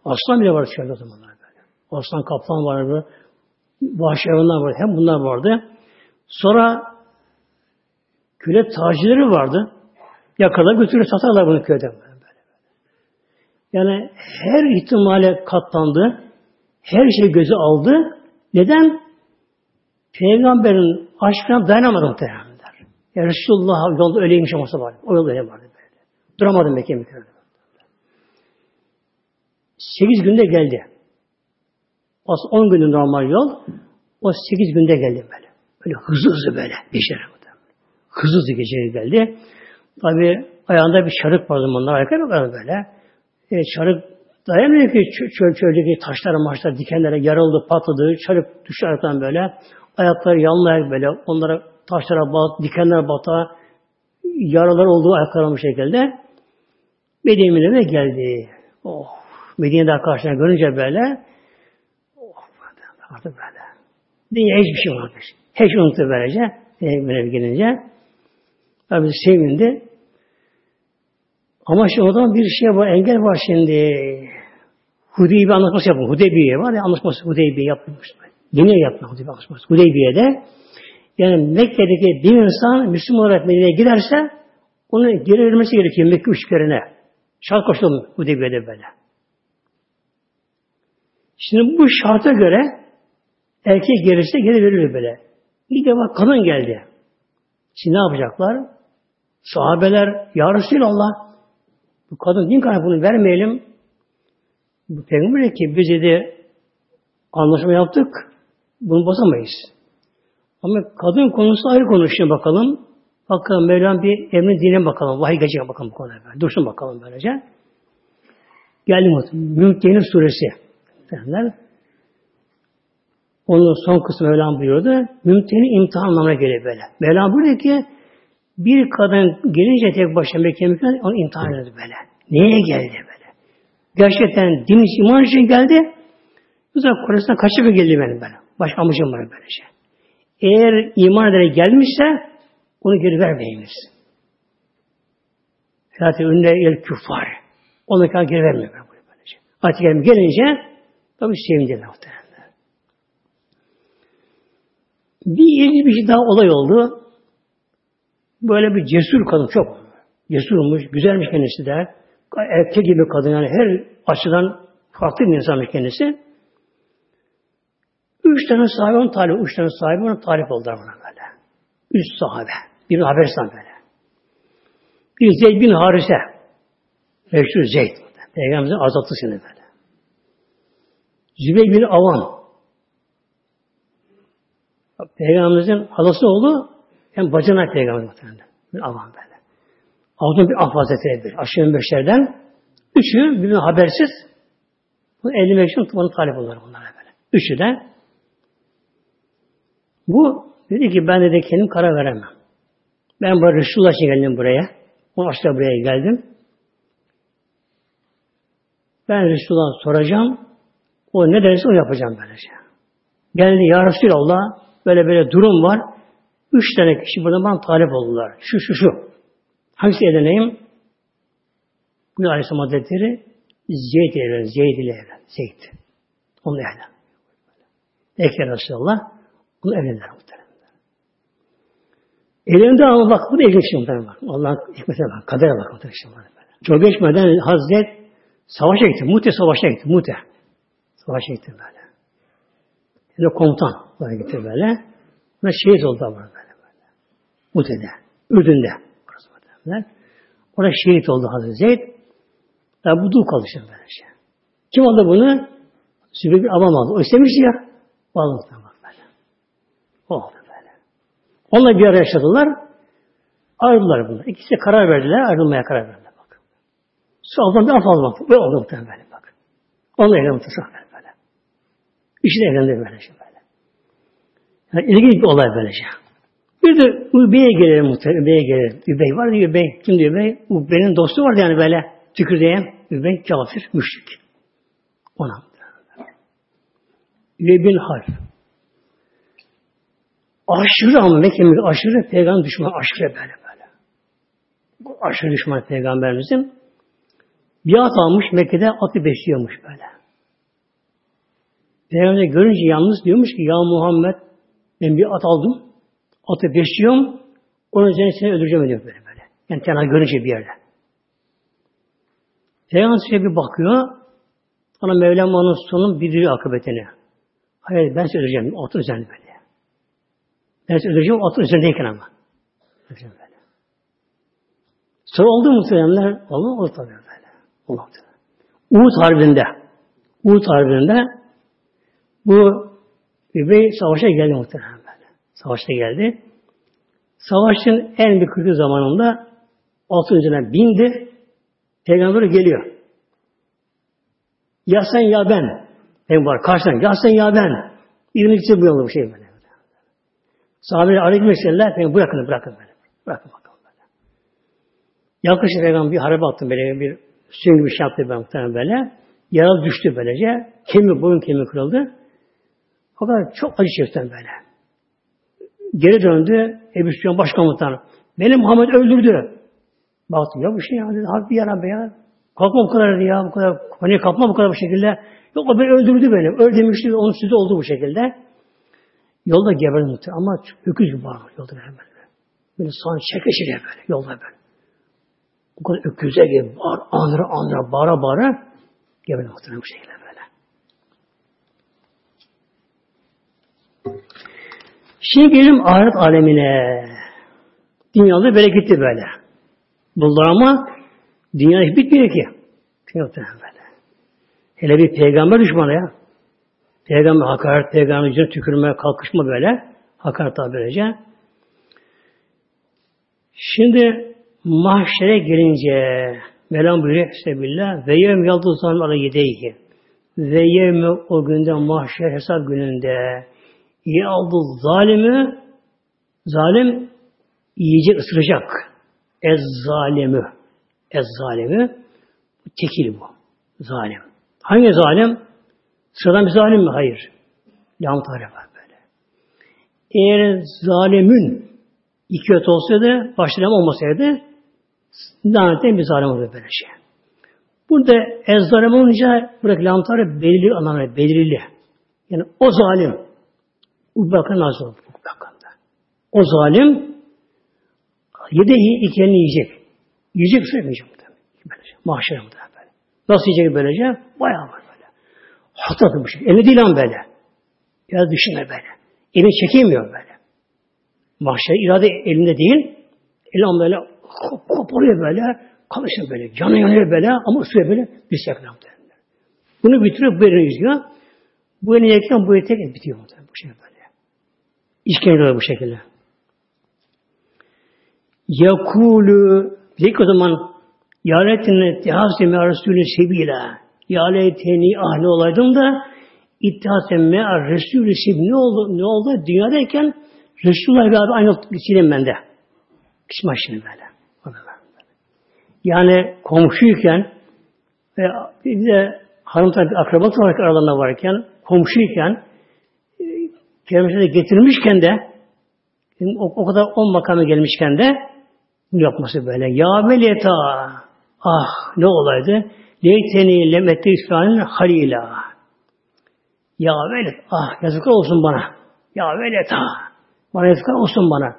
Aslan bile var çölde o zamanlar böyle. Aslan kaplan vardı. Vahşi hayvanlar vardı. Hem bunlar vardı. Sonra köle tacirleri vardı. Yakala götürür satarlar bunu köyden. Yani her ihtimale katlandı. Her şey göze aldı. Neden? Peygamberin aşkına dayanamadı muhtemelenler. Ya Resulullah yolda öyleymiş olmasa var. O yolda öyle vardı böyle. Duramadım Mekke mükerreme. Sekiz günde geldi. Aslında on günün normal yol. O sekiz günde geldi böyle. Böyle hızlı hızlı böyle. Geçer. Hızlı hızlı geçer geldi. Tabi ayağında bir çarık vardı bunlar. Ayakkabı var böyle. E, çarık dayanmıyor ki çöl çöldeki taşlara maçlar dikenlere yarıldı, patladı. Çarık düştü ayaktan böyle. Ayakları yanlayarak böyle. Onlara taşlara bat, dikenler bata. Yaralar olduğu ayaklarına bu şekilde. Medine'ye geldi. Oh, Medine'de karşına görünce böyle artık böyle. Dünya hiçbir şey olmamış. Hiç unuttu böylece. Böyle gelince. Tabi sevindi. Ama şimdi o zaman bir şey var, engel var şimdi. Hudeybiye anlaşması yapın. Hudeybiye var ya anlaşması Hudeybiye yapılmış. Yeni yapma Hudeybiye anlaşması. Hudeybiye'de yani Mekke'deki bir insan Müslüman olarak Medine'ye giderse onu geri vermesi gerekiyor Mekke üçlerine. Şart koşulur Hudeybiye'de böyle. Şimdi bu şarta göre erkek gelirse geri verilir böyle. İlk defa kadın geldi. Şimdi ne yapacaklar? Sahabeler, Ya Resulallah, bu kadın din kaynaklı bunu vermeyelim. Bu peygamber ki biz dedi anlaşma yaptık, bunu basamayız. Ama kadın konusu ayrı konuşuyor bakalım. Bakalım Mevlam bir emrin dinine bakalım. Vahiy gelecek bakalım bu konuda. Böyle. Dursun bakalım böylece. Geldi Mümtehinin suresi. Derler. Onun son kısmı Mevlam buyurdu. Mümtehinin imtihan anlamına geliyor böyle. Mevlam buyuruyor ki bir kadın gelince tek başına mümkün onu imtihan ediyor böyle. Neye geldi böyle? Gerçekten din iman için geldi. Güzel Kore'sinden kaçıp geldi benim böyle. Başka amacım var böylece. Eğer iman ederek gelmişse onu geri vermeyiniz. Zaten önüne el küffar. Onu geri vermiyor böylece. Ayet gelince tabi sevindiler muhtemelen. Bir ilginç bir şey daha olay oldu. Böyle bir cesur kadın çok. Cesurmuş, güzelmiş kendisi de. Erkek gibi kadın yani her açıdan farklı bir insanmış kendisi. Üç tane sahibi onun talip, üç tane sahibi onun talip oldular buna böyle. Üç sahabe. Bir Haberistan böyle. Bir Zeyd bin Harise. Meşhur Zeyd. Peygamberimizin azaltısını böyle. Zübeyir bin Avam. Peygamberimizin halası oğlu hem bacına peygamber muhtemelen. Bir avam böyle. Avdun bir af hazretleri bir. Aşırı beşlerden üçü birbirine habersiz bu 50 için bunu talep olur bunlara böyle. Üçü de bu dedi ki ben de kendim karar veremem. Ben bu Resulullah için geldim buraya. O aşkla buraya geldim. Ben Resulullah'a soracağım. O ne derse o yapacağım böylece. Geldi ya Resulallah böyle böyle durum var. Üç tane kişi burada bana talep oldular. Şu şu şu. Hangisi edineyim? Bu Aleyhisselam Hazretleri Zeyd ile evlen. Zeyd ile evlen. Zeyd. Onunla evlen. Peki Resulallah. Bunu evlendiler muhtemelen. Elinde ama bak bu da ilginç muhtemelen bak. Allah'ın hikmetine bak. Kadere bak muhtemelen. Çok geçmeden Hazret savaşa gitti. Mute savaşa gitti. Mute. Savaşa gitti böyle. Yani komutan böyle gitti böyle. Ve şehit oldu ama böyle böyle. Mute'de. Ürdün'de. Orada şehit oldu Hazreti Zeyd. Ya bu dul kaldı işte böyle şey. Kim aldı bunu? Sübeyir bir avam aldı. O istemişti ya. Bağlı bak böyle. O oldu böyle. Onunla bir araya yaşadılar. Ayrıldılar bunlar. İkisi karar verdiler. Ayrılmaya karar verdiler. Bak. Sonra bir af almak. Ve oldu muhtemelen böyle bak. Onunla evlendi muhtemelen böyle. İşte evlendi böyle şey böyle. Yani ilginç bir olay böylece. Bir de Übey'e gelelim muhtemelen. Übey'e gelelim. Übey var diyor Übey. Kim diyor Übey? Übey'in dostu vardı yani böyle. Tükürdeyen Übey kafir, müşrik. Ona. Übey bin Harf. Aşırı ama Mekke'miz aşırı peygamber düşman aşırı böyle böyle. Bu aşırı düşman peygamberimizin bir at almış Mekke'de atı besliyormuş böyle. Peygamber görünce yalnız diyormuş ki ya Muhammed ben bir at aldım. Atı besliyorum. Onun üzerine seni öldüreceğim diyor böyle böyle. Yani tenha görünce bir yerde. Peygamber bir bakıyor. Ona Mevlam onun sonun bildiriyor akıbetini. Hayır ben size öldüreceğim. Atın üzerinde böyle. Ben size öldüreceğim atın üzerindeyken ama. Öldüreceğim böyle. Sonra oldu mu söyleyenler? Oldu, oldu tabii böyle. Oldu. Uhud Harbi'nde Uhud Harbi'nde bu Übey savaşa geldi muhtemelen. Savaşta geldi. Savaşın en bir kötü zamanında altın üzerine bindi. Peygamber geliyor. Ya sen ya ben. Peygamber karşıdan ya sen ya ben. Birini için bu şey böyle. Sahabeler aleyküm vesselam Peygamber bırakın bırakın böyle. Bırakın bakalım böyle. Yaklaşık Peygamber bir harbe attım böyle bir süngü bir şey yaptı ben muhtemelen böyle. Yaralı düştü böylece. Kemiği, boyun kemiği kırıldı. O kadar çok acı çekti böyle. Geri döndü. Ebu Süfyan başkomutanı. Beni Muhammed öldürdü. Baktım ya bu şey ya. Harbi ya Rabbi ya. Kalkma bu kadar ya. Bu kadar. Hani kalkma bu kadar bu şekilde. Yok o beni öldürdü beni. Öl demişti. Onun sütü oldu bu şekilde. Yolda geberdi. Ama öküz gibi bağırıyor yolda böyle. Böyle, son çeke çeke. Yolda böyle. Bu kadar öküze gibi bağır, anıra anıra bağıra bağıra geberdi muhtemelen bu şekilde böyle. Şimdi gelelim ahiret alemine. Dünyada bereketli böyle. Buldular ama dünya hiç bitmiyor ki. Böyle. Hele bir peygamber düşmanı ya. Peygamber hakaret, peygamber yüzüne tükürme, kalkışma böyle. Hakaret böylece. Şimdi mahşere gelince Mevlam buyuruyor Sebillah ve yevm yaldı zalim ala yedeyhi ve yevme o günde mahşer hesap gününde yaldı zalimi zalim yiyecek ısıracak. Ez zalimi Ez zalimi tekil bu. Zalim. Hangi zalim? Sıradan bir zalim mi? Hayır. Lam var böyle. Eğer zalimin iki öt olsaydı, başlayan olmasaydı lanetten bir zalim olur böyle şey. Burada ez zalim olunca bırak lam belirli anlamda belirli. Yani o zalim bakın olur bu bakımda. O zalim yedeyi iki elini yiyecek. Yiyecek söylemeyecek böylece. Mahşere böyle. Nasıl yiyecek böylece? Bayağı var böyle. Hata şey. Eli değil lan böyle. Biraz düşünme böyle. Elini çekemiyor böyle. Mahşer irade elinde değil. Eli böyle kop, koparıyor böyle. Kalışıyor böyle. Canı yanıyor böyle ama suya böyle bir seklam Bunu bitiriyor, bu elini yüzüyor. Bu elini yerken bu elini tek bitiyor. Bu şey böyle. İşkence bu şekilde. Yakulu Dik o zaman Ya leyteni ittihâse me Resulü sebîlâ. Ya leyteni ah ne olaydım da ittihâse me Resulü sebîlâ. Ne oldu? Ne oldu? Dünyadayken Resulullah beraber aynı geçireyim ben de. Pişman şimdi böyle. Yani komşuyken ve bir de hanım tabi akrabat olarak aralarında varken komşuyken kendisine getirmişken de o, o kadar on makamı gelmişken de bunu yapması böyle. Ya veleta ah ne olaydı? Leyteni lemette İsrail'in halila. Ya velet ah yazıklar olsun bana. Ya veleta bana yazıklar olsun bana.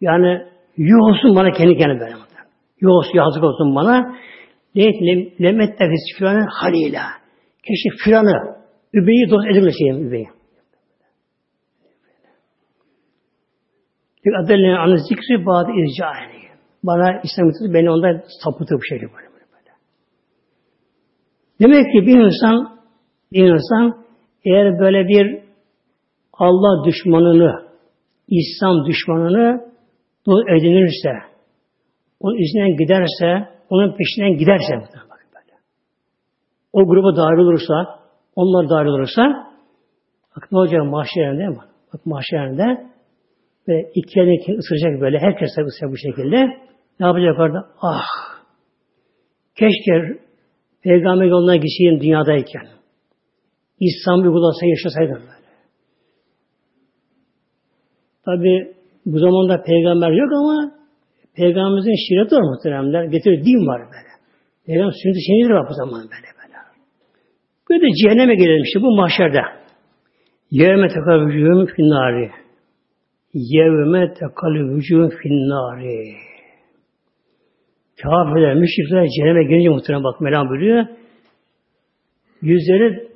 Yani yuh olsun bana kendi kendine böyle. Yuh olsun yazık olsun bana. Lemette İsrail'in halila. Keşke Firan'ı, Übey'i dost edilmeseydim Übey'i. Bir adelle anı zikri bazı izcahini. Bana İslam getirdi, beni ondan sapıtır bu şekilde böyle, böyle. Demek ki bir insan bir insan eğer böyle bir Allah düşmanını, İslam düşmanını edinirse, onun izinden giderse, onun peşinden giderse böyle. O gruba dahil olursa, onlar dahil olursa bak ne olacak mahşerinde mi? Bak mahşerinde ve iki yerini ısıracak böyle. Herkes ısıracak bu şekilde. Ne yapacak orada? Ah! Keşke peygamber yoluna gitseydim dünyadayken. İslam uygulasaydı, yaşasaydım böyle. Tabi bu zamanda peygamber yok ama peygamberimizin şiireti var muhteremler. Getiriyor din var böyle. Peygamber sünneti şiiri var bu zaman böyle böyle. Böyle de cehenneme gelelim işte bu mahşerde. Yevme tekal vücudum finnari. Yevme tekal vücudum finnari. Kafirler, müşrikler cehenneme gelince muhtemelen bak Mevlam buyuruyor. Yüzleri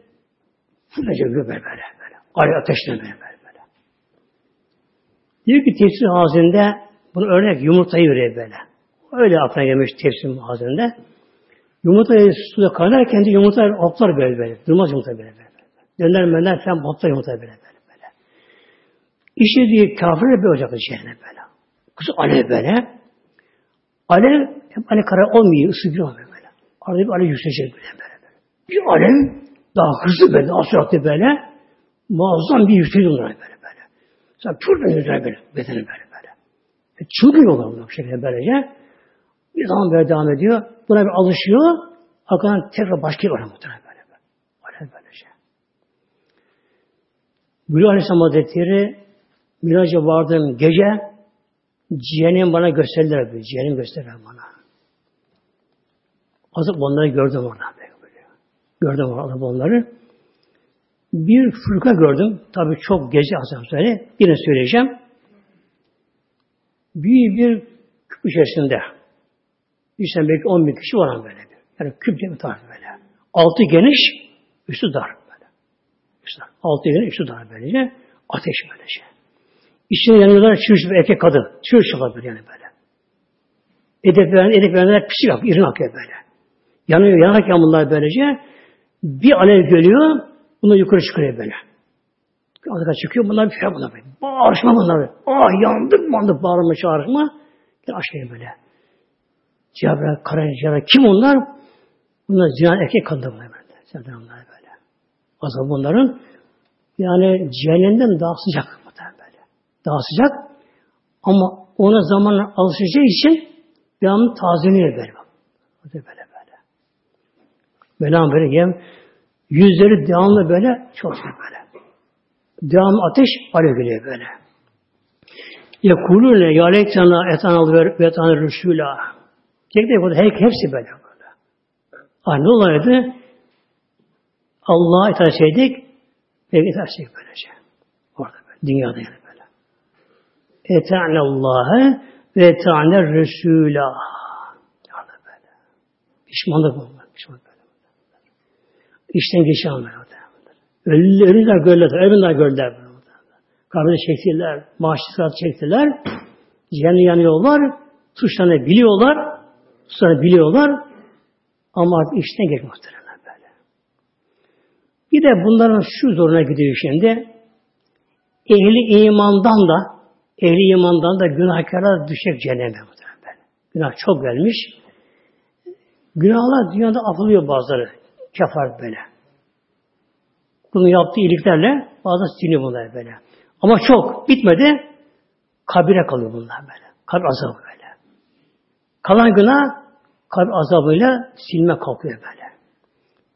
fırlayacak böyle böyle böyle. Ay ateşle böyle böyle. Diyor ki tefsir hazinde bunu örnek yumurtayı veriyor böyle. Öyle aklına gelmiş tefsir hazinde. Yumurtayı suda kaynarken de yumurta hoplar böyle böyle. Durmaz yumurta böyle böyle. Döner menler falan hoplar yumurta böyle böyle. İşte diye kafirler böyle olacak cehennem böyle. Kız alev böyle. Alev hep hani kara olmuyor, ısıtıyor böyle. Arada bir alev yükselecek böyle böyle. Bir alev daha hızlı böyle, daha süratli böyle. Muazzam bir yükseliyor onlara böyle böyle. Sen pür böyle, bedeni böyle böyle. E, çılgın olur bu şekilde böylece. Bir zaman böyle devam ediyor. Buna bir alışıyor. Arkadan tekrar başka bir alev muhtemelen böyle. böyle. Alev böylece. Bülü Aleyhisselam Hazretleri Miraç'a vardığım gece cehennem bana gösterdiler. Cehennem gösterdiler bana. Azap onları gördüm orada. Böyle. Gördüm orada onları. Bir fırka gördüm. Tabi çok gece azapları. Yine söyleyeceğim. Büyük bir küp içerisinde. İşte belki 10 bin kişi var böyle. Yani küp gibi tarif böyle. Altı geniş, üstü dar böyle. Üstü dar. Altı geniş, üstü dar böylece. Ateş böylece. İçine yanıyorlar çırışıp erkek kadın. Çırışıp böyle yani böyle. Edep veren, edep verenler pisi yapıyor, irin akıyor böyle. Yanıyor, yanarken bunlar böylece bir alev geliyor, bunlar yukarı çıkıyor böyle. Azıcık çıkıyor, bunlar bir şey bunlar böyle. Bağırışma bunlar. Ah yandık, yandık, bağırma, çağırma. Gel aşağıya böyle. Cebrail, Kara Cebrail, kim onlar? Bunlar cihan erkek kadın bunlar böyle. Zaten onlar böyle. Azap bunların yani cehennemden daha sıcak. Daha sıcak ama ona zamanla alışacağı için devamlı tazeliyor böyle. Böyle Mevlam böyle yem. Yüzleri devamlı böyle şey böyle. Devamlı ateş alev geliyor böyle. Yekulune ya leytana etanal ve etanal rüsûlâ. Tek burada her, hepsi böyle. böyle. Ah ne olaydı? Allah'a itaat etseydik ve itaat etseydik böylece. Orada böyle. Dünyada yani böyle. Eta'ne Allah'a ve eta'ne Resul'a. Orada böyle. Pişmanlık bunlar. Pişmanlık. İşten geçen böyle. Ölüler gördüler, ölüler gördüler. Kabri çektiler, maaşlıklar çektiler. Cehennem yanıyorlar, suçlarını biliyorlar, suçlarını biliyorlar. Ama artık işten geç muhtemelen böyle. Bir de bunların şu zoruna gidiyor şimdi. ehli imandan da ehli imandan da günahkarlar düşecek cehenneme. Günah çok gelmiş. Günahlar dünyada affılıyor bazıları. Kefaret böyle. Bunu yaptığı iyiliklerle bazı siliniyor bunlar böyle. Ama çok bitmedi. Kabire kalıyor bunlar böyle. Kabir azabı böyle. Kalan günah kabir azabıyla silme kalkıyor böyle.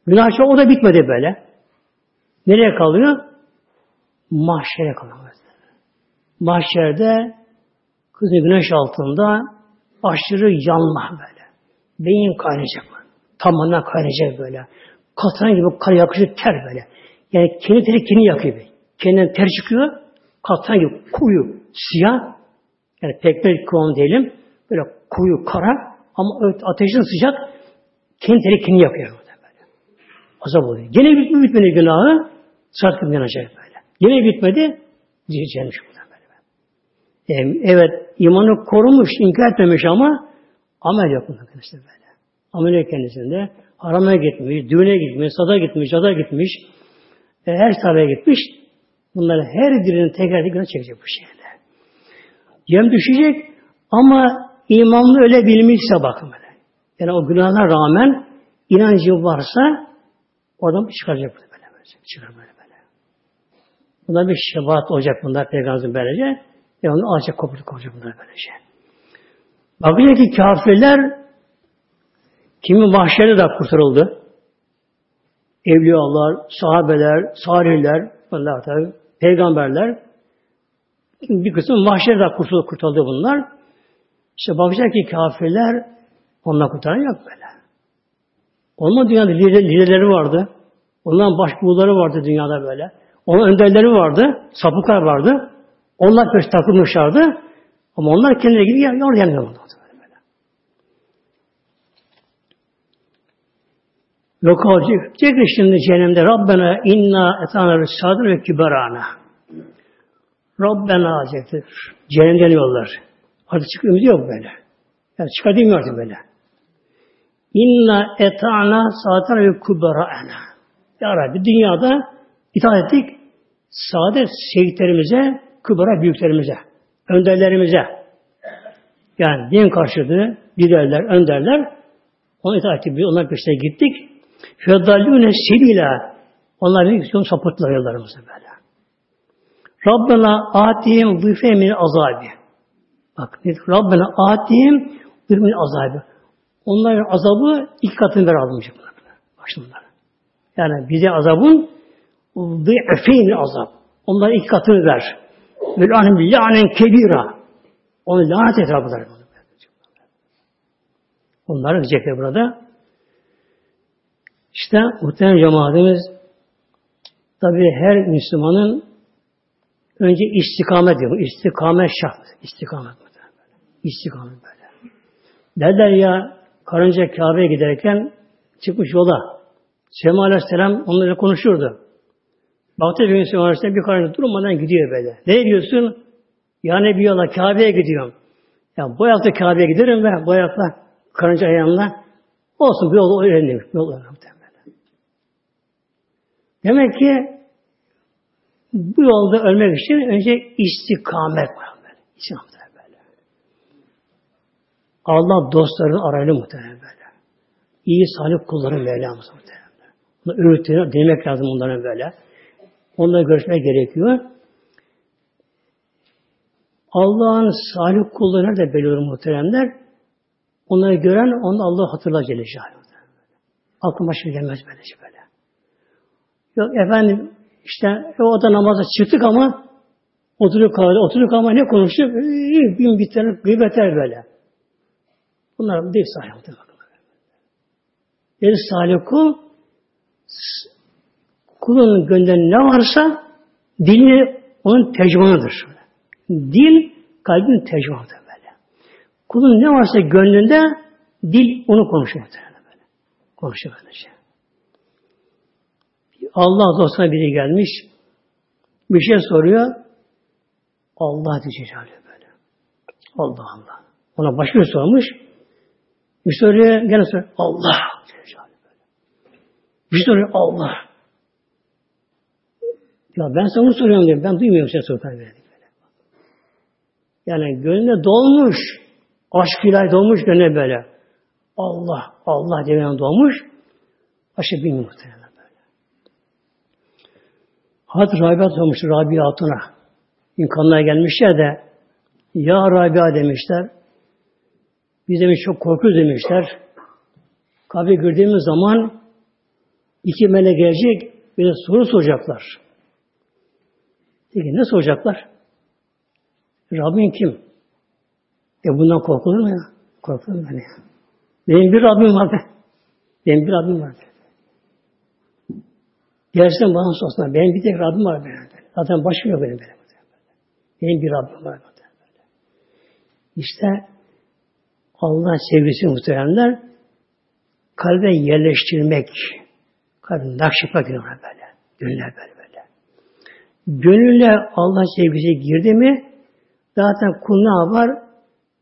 Günah çok o da bitmedi böyle. Nereye kalıyor? Mahşere kalıyor. Mahşerde kızı güneş altında aşırı yanma böyle. Beyin kaynayacak. Tamamen kaynayacak böyle. Katran gibi kar yakışı ter böyle. Yani kendi teri kendi yakıyor. Kendinden ter çıkıyor. Katran gibi koyu, siyah. Yani pekmez kıvam diyelim. Böyle koyu, kara. Ama ateşin sıcak. Kendi teri kendi yakıyor. Böyle. Azap oluyor. Gene bitmedi, bitmedi günahı. Gibi yanacak böyle. Gene bitmedi. Cehennem Evet, imanı korumuş, inkar etmemiş ama amel bunda arkadaşlar böyle. Amel kendisinde. Harama gitmiş, düğüne gitmiş, sada gitmiş, cada gitmiş, e, her saraya gitmiş. Bunları her birinin tekrar tekrar çekecek bu şeyler. Cem düşecek ama imanlı öyle bilmişse bakın böyle. Yani o günahına rağmen inancı varsa oradan çıkaracak böyle. böyle. Çıkar böyle böyle. Buna bir şefaat olacak bunlar peygamberin böylece. Onu alacak kopacak bunlar böylece. Bakacak ki kafirler kimi mahşerde de kurtarıldı. Evliyalar, sahabeler, salihler, bunlar tabi, peygamberler. Bir kısmı mahşerde de kurtuldu, kurtuldu bunlar. İşte bakacak ki kafirler ondan kurtaran yok böyle. Onların dünyada lider, vardı. Onların başbuğları vardı dünyada böyle. Onun önderleri vardı. Sapıklar vardı. Onlar peş takılmışlardı. Ama onlar kendileri gibi yol yanıyorlardı. Yok olacak. Diyecek şimdi cehennemde Rabbena inna etana rısadır ve kibarana. Rabbena diyecektir. Cehennemden yollar. Artık çıkıyoruz yok böyle. Yani çıkar demiyor artık böyle. İnna etana saaten ve kubarana. Ya Rabbi dünyada itaat ettik. Saadet seyitlerimize, kübara büyüklerimize, önderlerimize. Yani din karşıtı liderler, önderler. Ona itaat ettik. Onlar peşine gittik. Feddallûne sebila. Onlar bir yol sapıttılar yollarımızı böyle. Rabbena atihim zıfe min azabi. Bak Rabbena atihim zıfe min azabi. Onların azabı ilk katını ver almış. Başımlar. Yani bize azabın zıfe min azab. Onlara ilk katını ver. Lanem lanen kebira. Onu lanet et Rabbiler. Onlara diyecekler burada. İşte muhtemelen cemaatimiz tabi her Müslümanın önce istikamet diyor. İstikamet şart. İstikamet böyle. İstikamet böyle. Derler ya karınca Kabe'ye giderken çıkmış yola. Sema Aleyhisselam onlarla konuşurdu. Baktı Sema Aleyhisselam bir karınca durmadan gidiyor böyle. Ne diyorsun? Yani bir yola Kabe'ye gidiyorum. Ya bu ayakta Kabe'ye giderim ve bu ayakla karınca ayağımla olsun bu yolu öğrendim. Yol öğrendim. Demek ki bu yolda ölmek için önce istikamet var. İstikamet böyle. Allah dostlarını araylı muhtemelen böyle. İyi salih kulların Mevlamız muhtemelen. Bunu öğütüyor, demek lazım onların böyle. Onlarla görüşmek gerekiyor. Allah'ın salih kulları nerede belli olur muhteremler? Onları gören onu Allah'ı hatırlar Celle Celaluhu. Aklıma şimdi gelmez böyle şey böyle. Yok efendim işte o da namaza çıktık ama oturup kahvede oturup ama ne konuştuk? Bin biter, gıybetler böyle. Bunlar değil salih bakın. Bir salih kul kulun gönlünde ne varsa dili onun tercümanıdır. Dil kalbin tercümanıdır böyle. Kulun ne varsa gönlünde dil onu konuşuyor. Böyle. Konuşuyor böylece. Allah dostuna biri gelmiş. Bir şey soruyor. Allah diyecek böyle. Allah Allah. Ona başka bir sormuş. Bir soruyor gene soruyor. Allah. Bir soruyor Allah. Ya ben sana bunu soruyorum diyor. Ben duymuyorum seni soruyorsun böyle. Yani gönlüne dolmuş. Aşk ilahi dolmuş gönlüne böyle. Allah, Allah diye dolmuş. Aşkı bilmiyor muhtemelen böyle. Hazreti Rabia sormuştu Rabia Hatun'a. Gelmişler de Ya Rabia demişler. Biz demiş çok korkuyoruz demişler. Kabre girdiğimiz zaman iki melek gelecek bize soru soracaklar. Peki ne soracaklar? Rabbin kim? E bundan korkulur mu ya? Korkulur mu ya? Benim bir Rabbim var be. Benim bir Rabbim var be. Gerçekten bana sorsunlar. Benim bir tek Rabbim var benim. Zaten başım yok benim benim. Benim bir Rabbim var. İşte Allah sevgisi muhteremler kalbe yerleştirmek, kalbe nakşetmek böyle. Gönüller böyle. Gönülle Allah sevgisi girdi mi zaten kul ne var?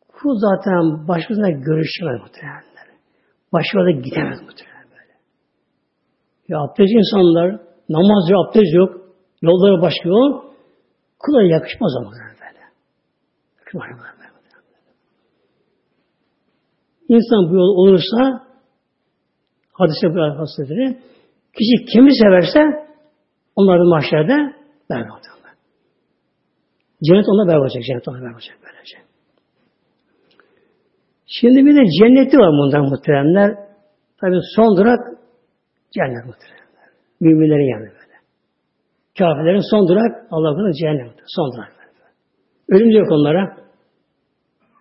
Kul zaten başkasına görüşemez muhteremler. Başka da gidemez muhteremler böyle. Ya abdest insanlar, namaz yok, abdest yok, yolları başka yol, kula yakışmaz ama böyle. Yakışmaz böyle. İnsan bu yol olursa hadise bu Hazretleri kişi kimi severse onların mahşerde beraber olacak. Cennet ona beraber olacak. Cennet ona beraber olacak böylece. Şimdi bir de cenneti var bundan muhteremler. Tabi son durak cennet muhteremler. Müminlerin yanı böyle. Kafirlerin son durak Allah'ın cehennem. Son durak. Böyle. Ölüm de yok onlara.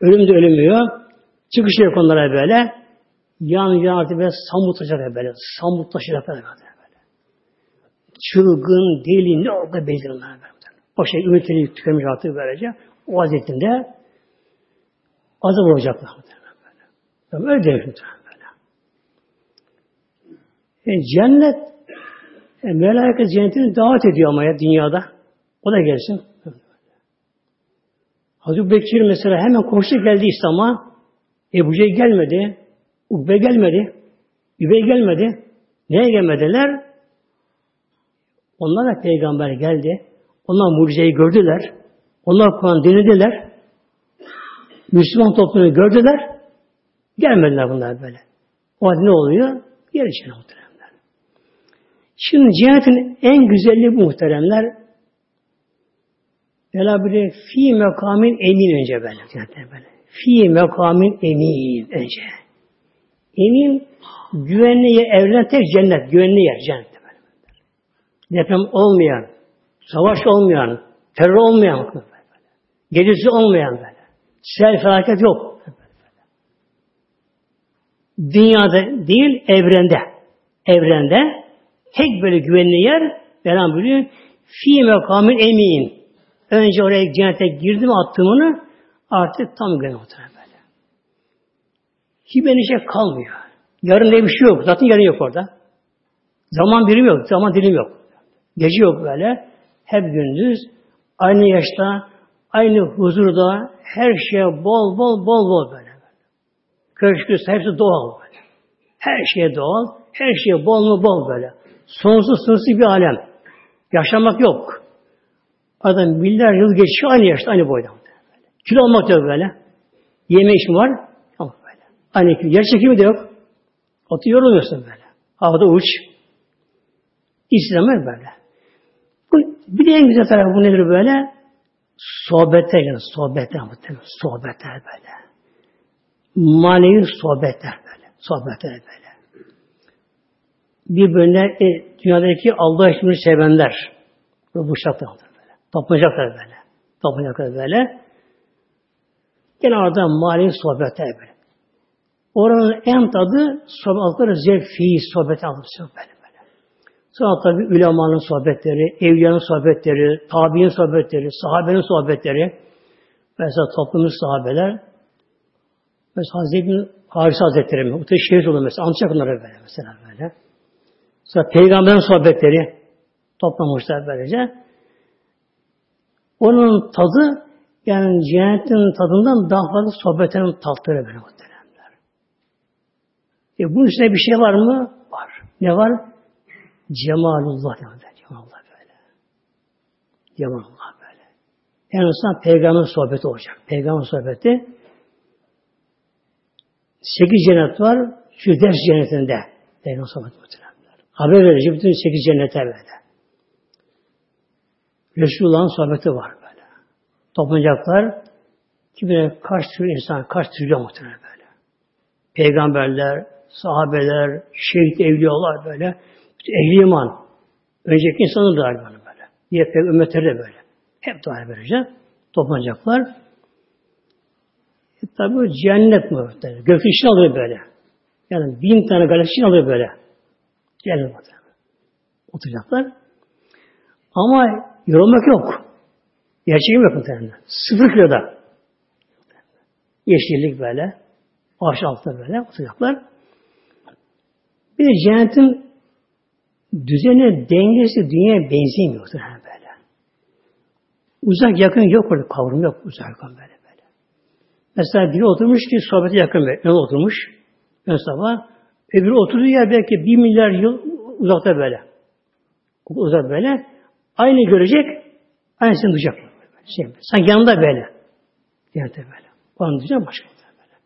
Ölüm de ölünmüyor. Çıkış yok onlara böyle. Yan yan artık böyle samutlaşacak böyle. Samutlaşacak böyle. böyle. Çılgın, deli, ne oldu belli onlar. O şey ümitini tükenmiş artık böylece. O vaziyetinde azap olacaklar. Böyle. Öyle değil böyle. E, cennet e, Melaike cennetini davet ediyor ama ya dünyada. O da gelsin. Hazreti Bekir mesela hemen koştu geldi İslam'a. Ebu Cehil gelmedi. Ukbe gelmedi. Übey gelmedi. Neye gelmediler? Onlar da peygamber geldi. Onlar mucizeyi gördüler. Onlar Kur'an dinlediler. Müslüman toplumu gördüler. Gelmediler bunlar böyle. O halde ne oluyor? Yer içine muhteremler. Şimdi cennetin en güzelliği bu muhteremler. Vela bir fi mekamin emin önce böyle. Cennetten böyle. Fi mekamin emin önce. Emin güvenli yer, evren tek cennet. Güvenli yer cennet. Deprem olmayan, savaş olmayan, terör olmayan, gecesi olmayan böyle. Sel felaket yok. Dünyada değil, evrende. Evrende tek böyle güvenli yer Mevlam buyuruyor. Fi mekamin emin. Önce oraya cennete girdim attımını artık tam güven oturuyor böyle. Hiçbir endişe kalmıyor. Yarın diye bir şey yok. Zaten yarın yok orada. Zaman birim yok. Zaman dilim yok. Gece yok böyle. Hep gündüz. Aynı yaşta, aynı huzurda, her şeye bol bol bol bol böyle. Köşküs, hepsi doğal böyle. Her şey doğal, her şey bol mu bol böyle. Sonsuz sınırsız bir alem. Yaşamak yok. Adam milyar yıl geçiyor aynı yaşta, aynı boyda. Kilo olmak da böyle. Yeme işim var. Ama böyle. Aynı kilo. Yer çekimi de yok. Otu yorulmuyorsun böyle. Havada uç. İslam'ı böyle. Bu, bir de en güzel tarafı bu nedir böyle? Sohbetler yani sohbetler muhtemelen. Sohbetler böyle. Manevi sohbetler böyle. Sohbetler böyle. Birbirine e, dünyadaki Allah ismini sevenler buluşacaklar böyle. Toplanacaklar böyle. Toplanacaklar böyle. Gene orada manevi sohbetler böyle. Oranın en tadı zevk, fiil sohbeti almışsın böyle böyle. Sonra tabi ülemanın sohbetleri, evliyanın sohbetleri, tabi'nin sohbetleri, sahabenin sohbetleri, mesela toplumumuz sahabeler, mesela Hazreti İbn Haris Hazretleri mi? Bu da şehit olur mesela. Anlatacak bunları böyle mesela böyle. Sonra peygamberin sohbetleri toplamışlar böylece. Onun tadı yani cennetin tadından daha fazla sohbetlerin tatları böyle muhteremler. E bunun içinde bir şey var mı? Var. Ne var? Cemalullah. Cemalullah böyle. Yaman Allah böyle. En azından peygamber sohbeti olacak. Peygamber sohbeti sekiz cennet var. Ders cennetinde. Peygamber sohbeti muhteremler. Haber verecek bütün sekiz cennete böyle. Resulullah'ın sohbeti var böyle. Toplanacaklar. Kim kaç tür insan, kaç trilyon muhtemelen böyle. Peygamberler, sahabeler, şehit evliyalar böyle. Ehli iman. Önceki insanı dahil böyle. Diğer ümmetleri de böyle. Hep dahil böylece. Toplanacaklar. E, tabi cennet mi? Gök için alıyor böyle. Yani bin tane galaksi alıyor böyle. Cennet muhtemelen. Oturacaklar. Ama yorulmak yok. Gerçeğim yok muhtemelen. Sıfır kiloda. Yeşillik böyle. Ağaç altında böyle oturacaklar. Bir de cennetin düzeni, dengesi dünyaya benzemiyor böyle. Uzak yakın yok orada kavram yok uzak yakın böyle böyle. Mesela biri oturmuş ki sohbete yakın böyle. Ön oturmuş. Sabah. Öbürü oturduğu yer belki bir milyar yıl uzakta böyle. Uzak böyle. Aynı görecek, aynısını duyacak. Şey, sanki yanında böyle. Yerde böyle. O an duyacak başka böyle.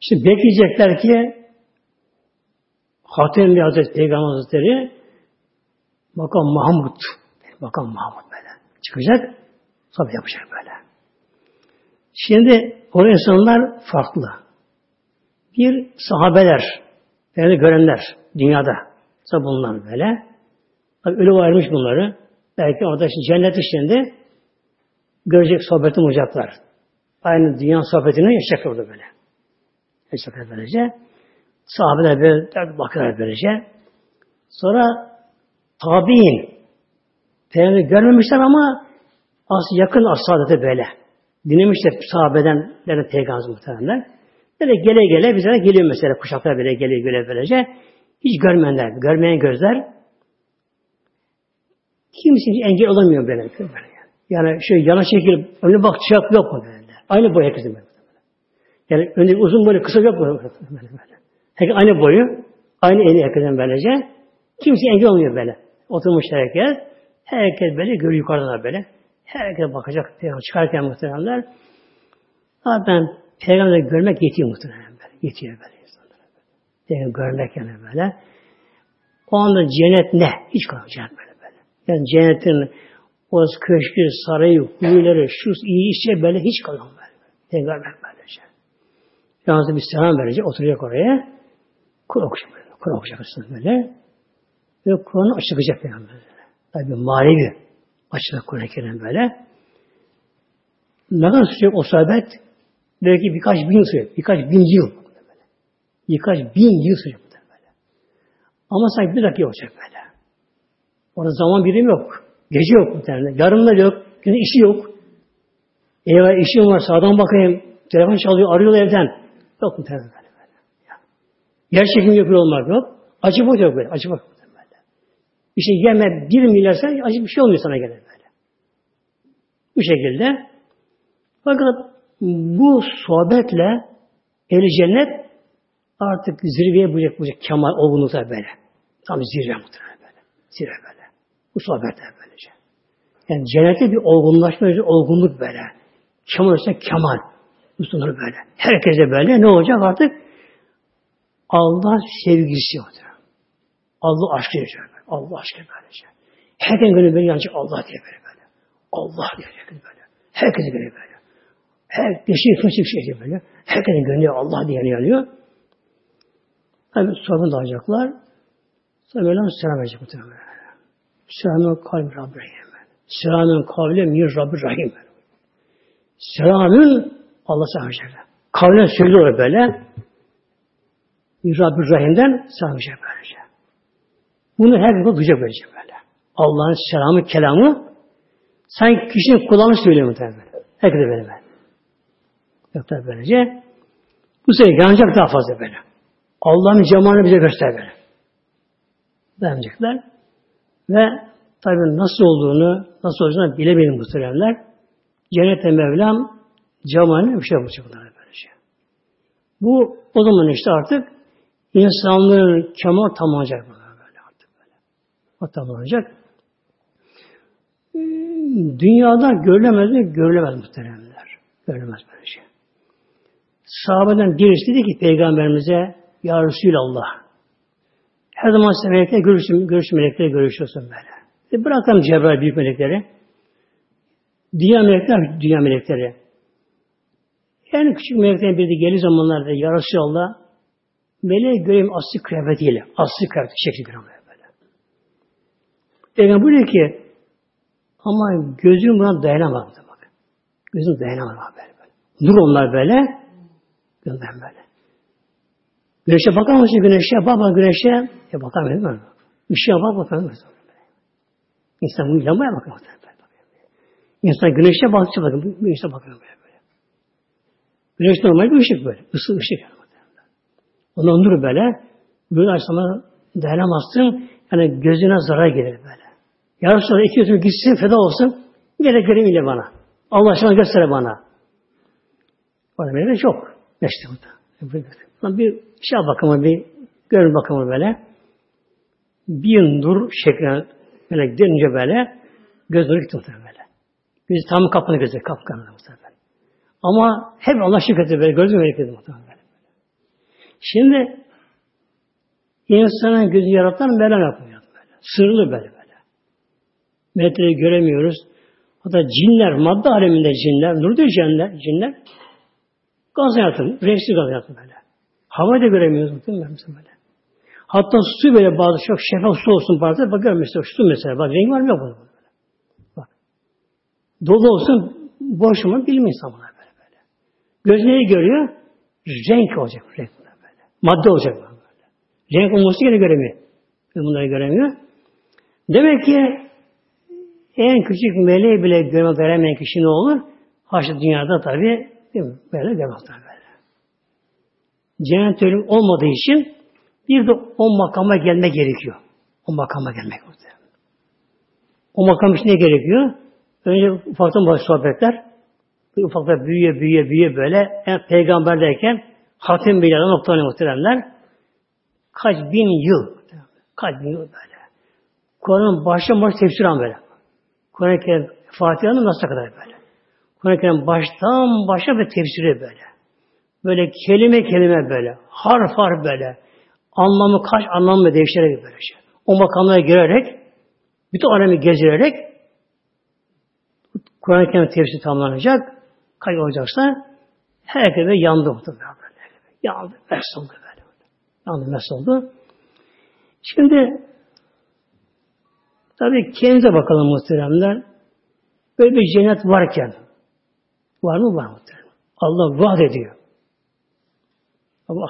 Şimdi bekleyecekler ki Hatem bir Hazreti Peygamber Hazretleri Makam Mahmud Makam Mahmud böyle çıkacak sonra yapacak böyle. Şimdi o insanlar farklı. Bir sahabeler, yani görenler dünyada. Bunlar böyle. Tabii ölü ayrılmış bunları. Belki orada işte cennet içinde görecek sohbeti olacaklar. Aynı dünya sohbetini yaşayacak orada böyle. Yaşayacaklar böylece. Sahabeler böyle bakıyorlar böylece. Sonra tabi'in Peygamberi görmemişler ama aslında yakın asadete böyle. Dinlemişler sahabeden yani peygamber muhtemelen. Böyle gele gele bize geliyor mesela kuşaklar böyle geliyor böyle böylece. Hiç görmeyenler, görmeyen gözler Kimse engel olamıyor böyle. Yani şey yana çekilip önüne bak çap yok mu böyle. Aynı boy herkesin böyle. Yani önde uzun boyu kısa yok mu böyle. Herkes aynı boyu, aynı eni herkesin böylece. Kimse engel olmuyor böyle. Oturmuş herkes. Herkes böyle görüyor yukarıdan böyle. Herkes bakacak. Çıkarken muhtemelenler. Zaten peygamber görmek yetiyor muhtemelen böyle. Yetiyor böyle insanlara. Peygamber görmek yani böyle. O anda cennet ne? Hiç kalmayacak böyle. Yani cennetin o köşkü, sarayı, huyları, şu iyi işe böyle hiç kalan böyle. Peygamber böylece. Yalnız bir selam verecek, oturacak oraya. Kur'an okuyacak böyle. Kur'an böyle. Ve Kur'an'ı açıklayacak Peygamber. Tabi manevi açıklayacak Kur'an-ı Kerim böyle. Ne kadar sürecek o sohbet? Belki birkaç bin yıl sürecek. Birkaç bin yıl. Böyle. Birkaç bin yıl sürecek. Böyle. Ama sanki bir dakika olacak böyle. Orada zaman birim yok. Gece yok muhtemelen. Yarın da yok. Günün işi yok. Eyvah işim var sağdan bakayım. Telefon çalıyor arıyor evden. Yok muhtemelen. Yer çekimi yapıyor olmak yok. Acı boy yok böyle. Acı bak böyle. Şey yeme bir milyarsa acı bir şey olmuyor sana gene böyle. Bu şekilde. Fakat bu sohbetle eli cennet artık zirveye bulacak, bulacak kemal olgunlukta böyle. Tam zirve muhtemelen böyle. Zirve böyle. Bu sohbetler böylece. Yani cennette bir olgunlaşma, bir olgunluk böyle. Kemal ise kemal. Müslümanlar böyle. Herkese böyle. Ne olacak artık? Allah sevgisi olur. Allah aşkı yaşıyor. Allah aşkı böylece. Herkesin gönlü böyle yancı Allah diye böyle böyle. Allah diye böyle. Herkesin gönlü böyle. Her fıçı bir şey böyle. Herkesin gönlü Allah diye yanıyor. Tabi sorun da alacaklar. Sonra Mevlam selam verecek muhtemelen. Selamün kavli Rabbi Rahim. Selamün kavli mir Rabbi Rahim. Selamün Allah sana Kavlen söylüyor böyle. Rabbi Rahim'den selam verecek böylece. Bunu her gün duyacak böylece böyle. Allah'ın selamı, kelamı sanki kişinin kulağını söylüyor muhtemelen. Herkese böyle böyle. Yok da böylece. Bu sefer yanacak daha fazla böyle. Allah'ın cemalini bize göster böyle. Dayanacaklar. Ve tabi nasıl olduğunu, nasıl olacağını bilemedim bu söylemler. Cennete Mevlam cemalini bir şey yapacak bunlara böylece. Bu o zaman işte artık insanlığın kemal tamamlanacak böyle artık böyle. O tamamlanacak. dünyada görülemez mi? Görülemez muhteremler. Görülemez böyle şey. Sahabeden birisi dedi ki Peygamberimize Ya Resulallah her zaman sen melekler görürsün, görürsün melekleri görüşüyorsun böyle. E bırakalım Cebrail büyük melekleri. Dünya melekler, dünya melekleri. En küçük meleklerin biri de gelir zamanlarda Ya Resulallah meleği göreyim asli kıyafetiyle. Asli kıyafeti şekli göreyim böyle. Peygamber buyuruyor ki ama gözüm buna dayanamaz. Bak. Gözüm dayanamaz böyle, böyle. Nur onlar böyle. Gözüm böyle. Güneşe bakar mısın güneşe? Bak güneşe. Ya bakar mısın? Işığa bak bakar mısın? İnsan bu lambaya bakar. İnsan güneşe baktıkça bakın. Güneşe bakıyor böyle. Güneş normal bir ışık böyle. Isı ışık. Ondan dur böyle. Böyle sana dayanamazsın. Yani gözüne zarar gelir böyle. Yarın sonra iki yüzüm gitsin feda olsun. Gene göreyim ile bana. Allah aşkına göster bana. Bana böyle çok. Neşte burada. Bir şey bakımı bir görün bakımı böyle. Bir nur şekline böyle dönünce böyle göz nuru gitti böyle. Göz tam kapanı gözü kapkanı böyle. Ama hep Allah şirketi böyle gözü bereketi muhtemelen. Şimdi insanın gözü yaratan Mevlam yapıyor böyle. Sırlı böyle böyle. Melekleri göremiyoruz. Hatta cinler, madde aleminde cinler, nurdu cinler, cinler gaz hayatı, renksiz gaz hayatı böyle. Havayı da göremiyoruz değil mi böyle? Hatta su böyle bazı çok şeffaf su olsun bazen bakıyorum mesela su mesela bak renk var mı yok böyle. Bak. Dolu olsun boş mu bilmiyor insan böyle böyle. Göz neyi görüyor? Renk olacak renk. Madde olacak. Renk olması gene göremiyor. Bunları göremiyor. Demek ki en küçük meleği bile görme veremeyen kişi ne olur? Haşa dünyada tabi değil? Böyle görmez böyle. Cennet ölüm olmadığı için bir de o makama gelme gerekiyor. O makama gelmek orada. O makam için ne gerekiyor? Önce ufaktan baş sohbetler. Ufakta büyüye büyüye büyüye böyle yani peygamberdeyken hatim bilal noktalarına muhteremler kaç bin yıl kaç bin yıl böyle. Kur'an'ın baştan baş tefsir böyle. Kur'an-ı Kerim Fatiha'nın nasıl kadar böyle. Kur'an-ı Kerim baştan başa ve tefsiri böyle. Böyle kelime kelime böyle. Harf harf böyle. Anlamı kaç anlamı değiştirerek böyle şey. O makamlara girerek bütün alemi gezerek Kur'an-ı Kerim tefsiri tamamlanacak. Kaç olacaksa herkese yandı muhtemelen. Yandı. Mest oldu böyle. Yandı mest oldu. Şimdi Tabi kendimize bakalım muhteremler. Böyle bir cennet varken var mı? Var muhterem. Allah vaat ediyor. Allah,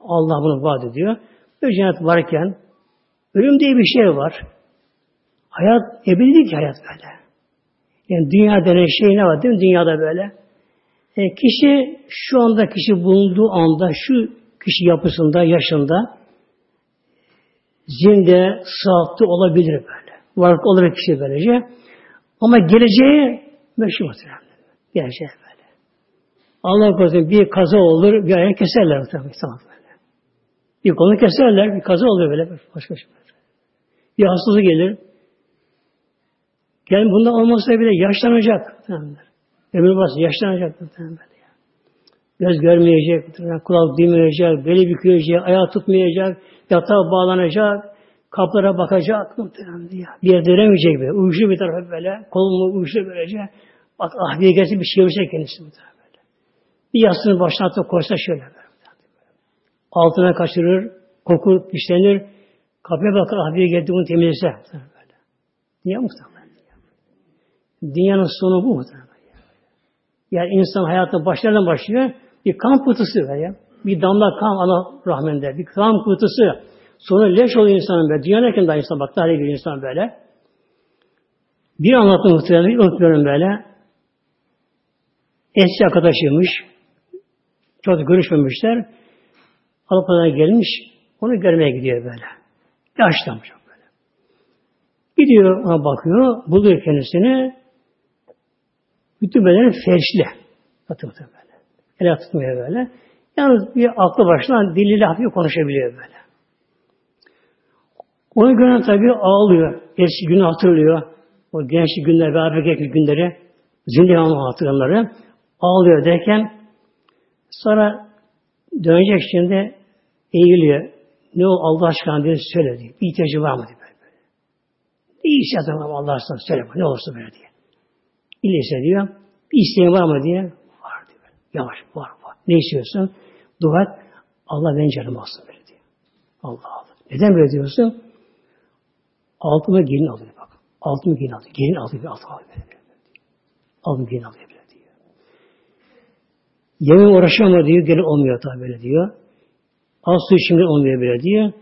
Allah bunu vaat ediyor. Böyle cennet varken ölüm diye bir şey var. Hayat ebedi ki hayat böyle. Yani dünya denen şey ne var değil mi? Dünyada böyle. E, kişi şu anda kişi bulunduğu anda şu kişi yapısında, yaşında zinde, sağlıklı olabilir böyle. Varlık olabilir kişi böylece. Ama geleceği meşhur muhtemelen. Geleceği böyle. Allah korusun bir kaza olur, bir ayağı keserler muhtemelen. Bir konu keserler, bir kaza oluyor böyle. Başka şey. Bir hastalığı gelir. Yani bunda olmasa bile yaşlanacak. Ömür bası yaşlanacak. Muhtemelen. Göz görmeyecek, kulak duymeyecek, beli bükülecek, ayağı tutmayacak, yatağa bağlanacak, kaplara bakacak muhtemelen ya. Bir yerde dönemeyecek böyle. Uyuşu bir tarafa böyle, kolumu uyuşu böylece. Bak ah diye gelse bir şey çevirecek kendisi muhtemelen böyle. Bir yastığını başına atıp koysa şöyle böyle. Altına kaçırır, kokur, pişlenir. Kapıya bakar ah diye geldi bunu temizlese. Böyle. Niye muhtemelen? Dünyanın sonu bu muhtemelen. Yani insan hayatı başlardan başlıyor. Bir kan pıhtısı var ya. Bir damla kan ana rahminde. Bir kan pıhtısı. Sonra leş oluyor insanın böyle. Dünyadayken de insan bak daha bir insan böyle. Bir anlattım muhtemelen, unutmuyorum böyle. Eski arkadaşıymış. Çok görüşmemişler. Avrupa'dan gelmiş. Onu görmeye gidiyor böyle. Yaşlanmış böyle. Gidiyor ona bakıyor. Buluyor kendisini. Bütün bedeni felçli. Atı böyle. Ele tutmuyor böyle. Yalnız bir aklı başına diliyle hafif konuşabiliyor böyle. Onu gören tabi ağlıyor. Eski günü hatırlıyor. O gençlik günler, beraber geçmiş günleri, zindihanlı hatıraları ağlıyor derken sonra dönecek şimdi eğiliyor. Ne o Allah aşkına diye söyledi. Bir ihtiyacı var mı diye böyle. Bir ihtiyacı Allah aşkına söyle ne olursa böyle diye. İlle diyor. Bir isteğin var mı diye. Var diyor. Yavaş var var. Ne istiyorsun? Dua et. Allah benim canımı alsın böyle diyor. Allah Allah. Neden böyle diyorsun? Altıma gelin alıyor bak. Altımı gelin alıyor. Gelin alıyor. Altımı alıyor. Böyle, böyle. Altımı gelin alıyor böyle diyor. Yemin uğraşıyor mu diyor. Gelin olmuyor tabi böyle diyor. Az su içimde olmuyor böyle diyor.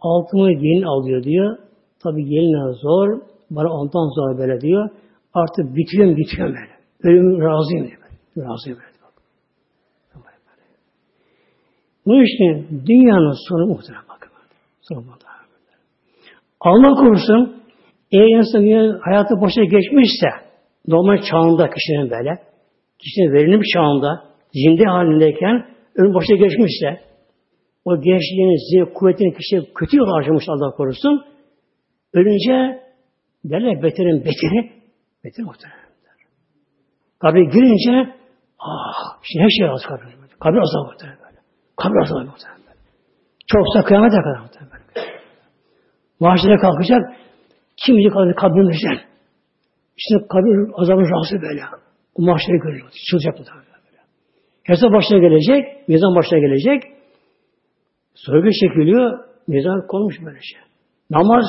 Altımı gelin alıyor diyor. Tabi gelinle zor. Bana ondan zor böyle diyor. Artık bitiriyorum bitiriyorum böyle. Ölüm razıyım diyor. Böyle. Razıyım böyle. Bu işte dünyanın sonu muhtemelen bakın. Sonu. Allah korusun eğer insan hayatı boşa geçmişse normal çağında kişinin böyle kişinin verilmiş çağında zinde halindeyken ölüm boşa geçmişse o gençliğini, zihni, kuvvetini kişi kötü yol harcamış Allah korusun. Ölünce derler beterin beteri, beter muhtemelen. Kabre girince ah, şimdi her şey az kabir. Kabir azabı muhtemelen böyle. Kabir azabı muhtemelen böyle. Çoksa kıyamete kadar muhtemelen böyle. Kalkacak, kim bilir kalır kabrimizden. İşte kabir azabı rahatsız böyle. O mahşere görüyor. Çılacak muhtemelen böyle. Hesap başına gelecek, mizan başına gelecek. Sorgu çekiliyor, mizan konmuş böyle şey. Namaz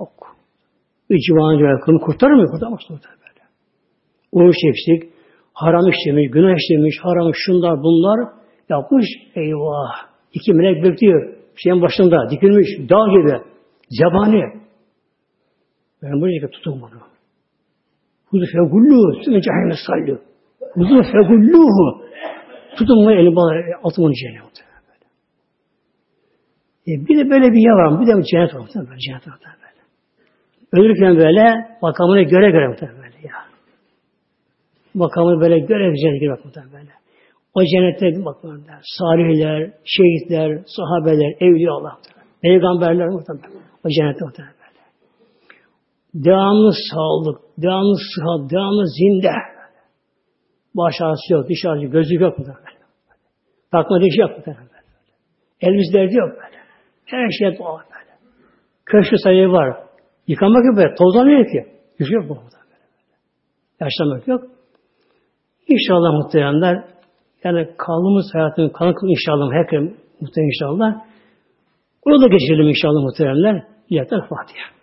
yok. Üç civanı kılını kurtarır mı? Kurtarmaz böyle. Oruç eksik, haram işlemiş, günah işlemiş, haram şunlar bunlar yapmış. Eyvah! İki melek bekliyor. Şeyin başında dikilmiş, dağ gibi. Zebani. Ben buraya tutun bunu. Huzu fegulluhu sümme cehenneme sallu. Huzu fegulluhu. Tutun bunu elini bağlı, altımın cehenneme. E bir de böyle bir yer var. Bir de cennet var. Cennet var. Ölürken böyle makamını göre göre muhtemelen ya. Makamını böyle göre göre göre muhtemelen. O cennette bakmalar. Salihler, şehitler, sahabeler, evliyalar, peygamberler muhtemelen. O cennette muhtemelen böyle. Devamlı sağlık, devamlı sıhhat, devamlı zinde. Baş ağrısı yok, diş ağrısı, gözü yok muhtemelen. Takma dişi yok muhtemelen. Elbise derdi yok böyle. Her şey doğal böyle. Köşkü sayı var. Yıkamak yok böyle. Tozlanıyor ki. Yüzü yok bu. Yaşlanmak yok. İnşallah muhtemelenler yani kaldığımız hayatın kalan inşallah herkes muhtemelen inşallah. Onu da geçirelim inşallah muhtemelenler. Yeter Fatiha.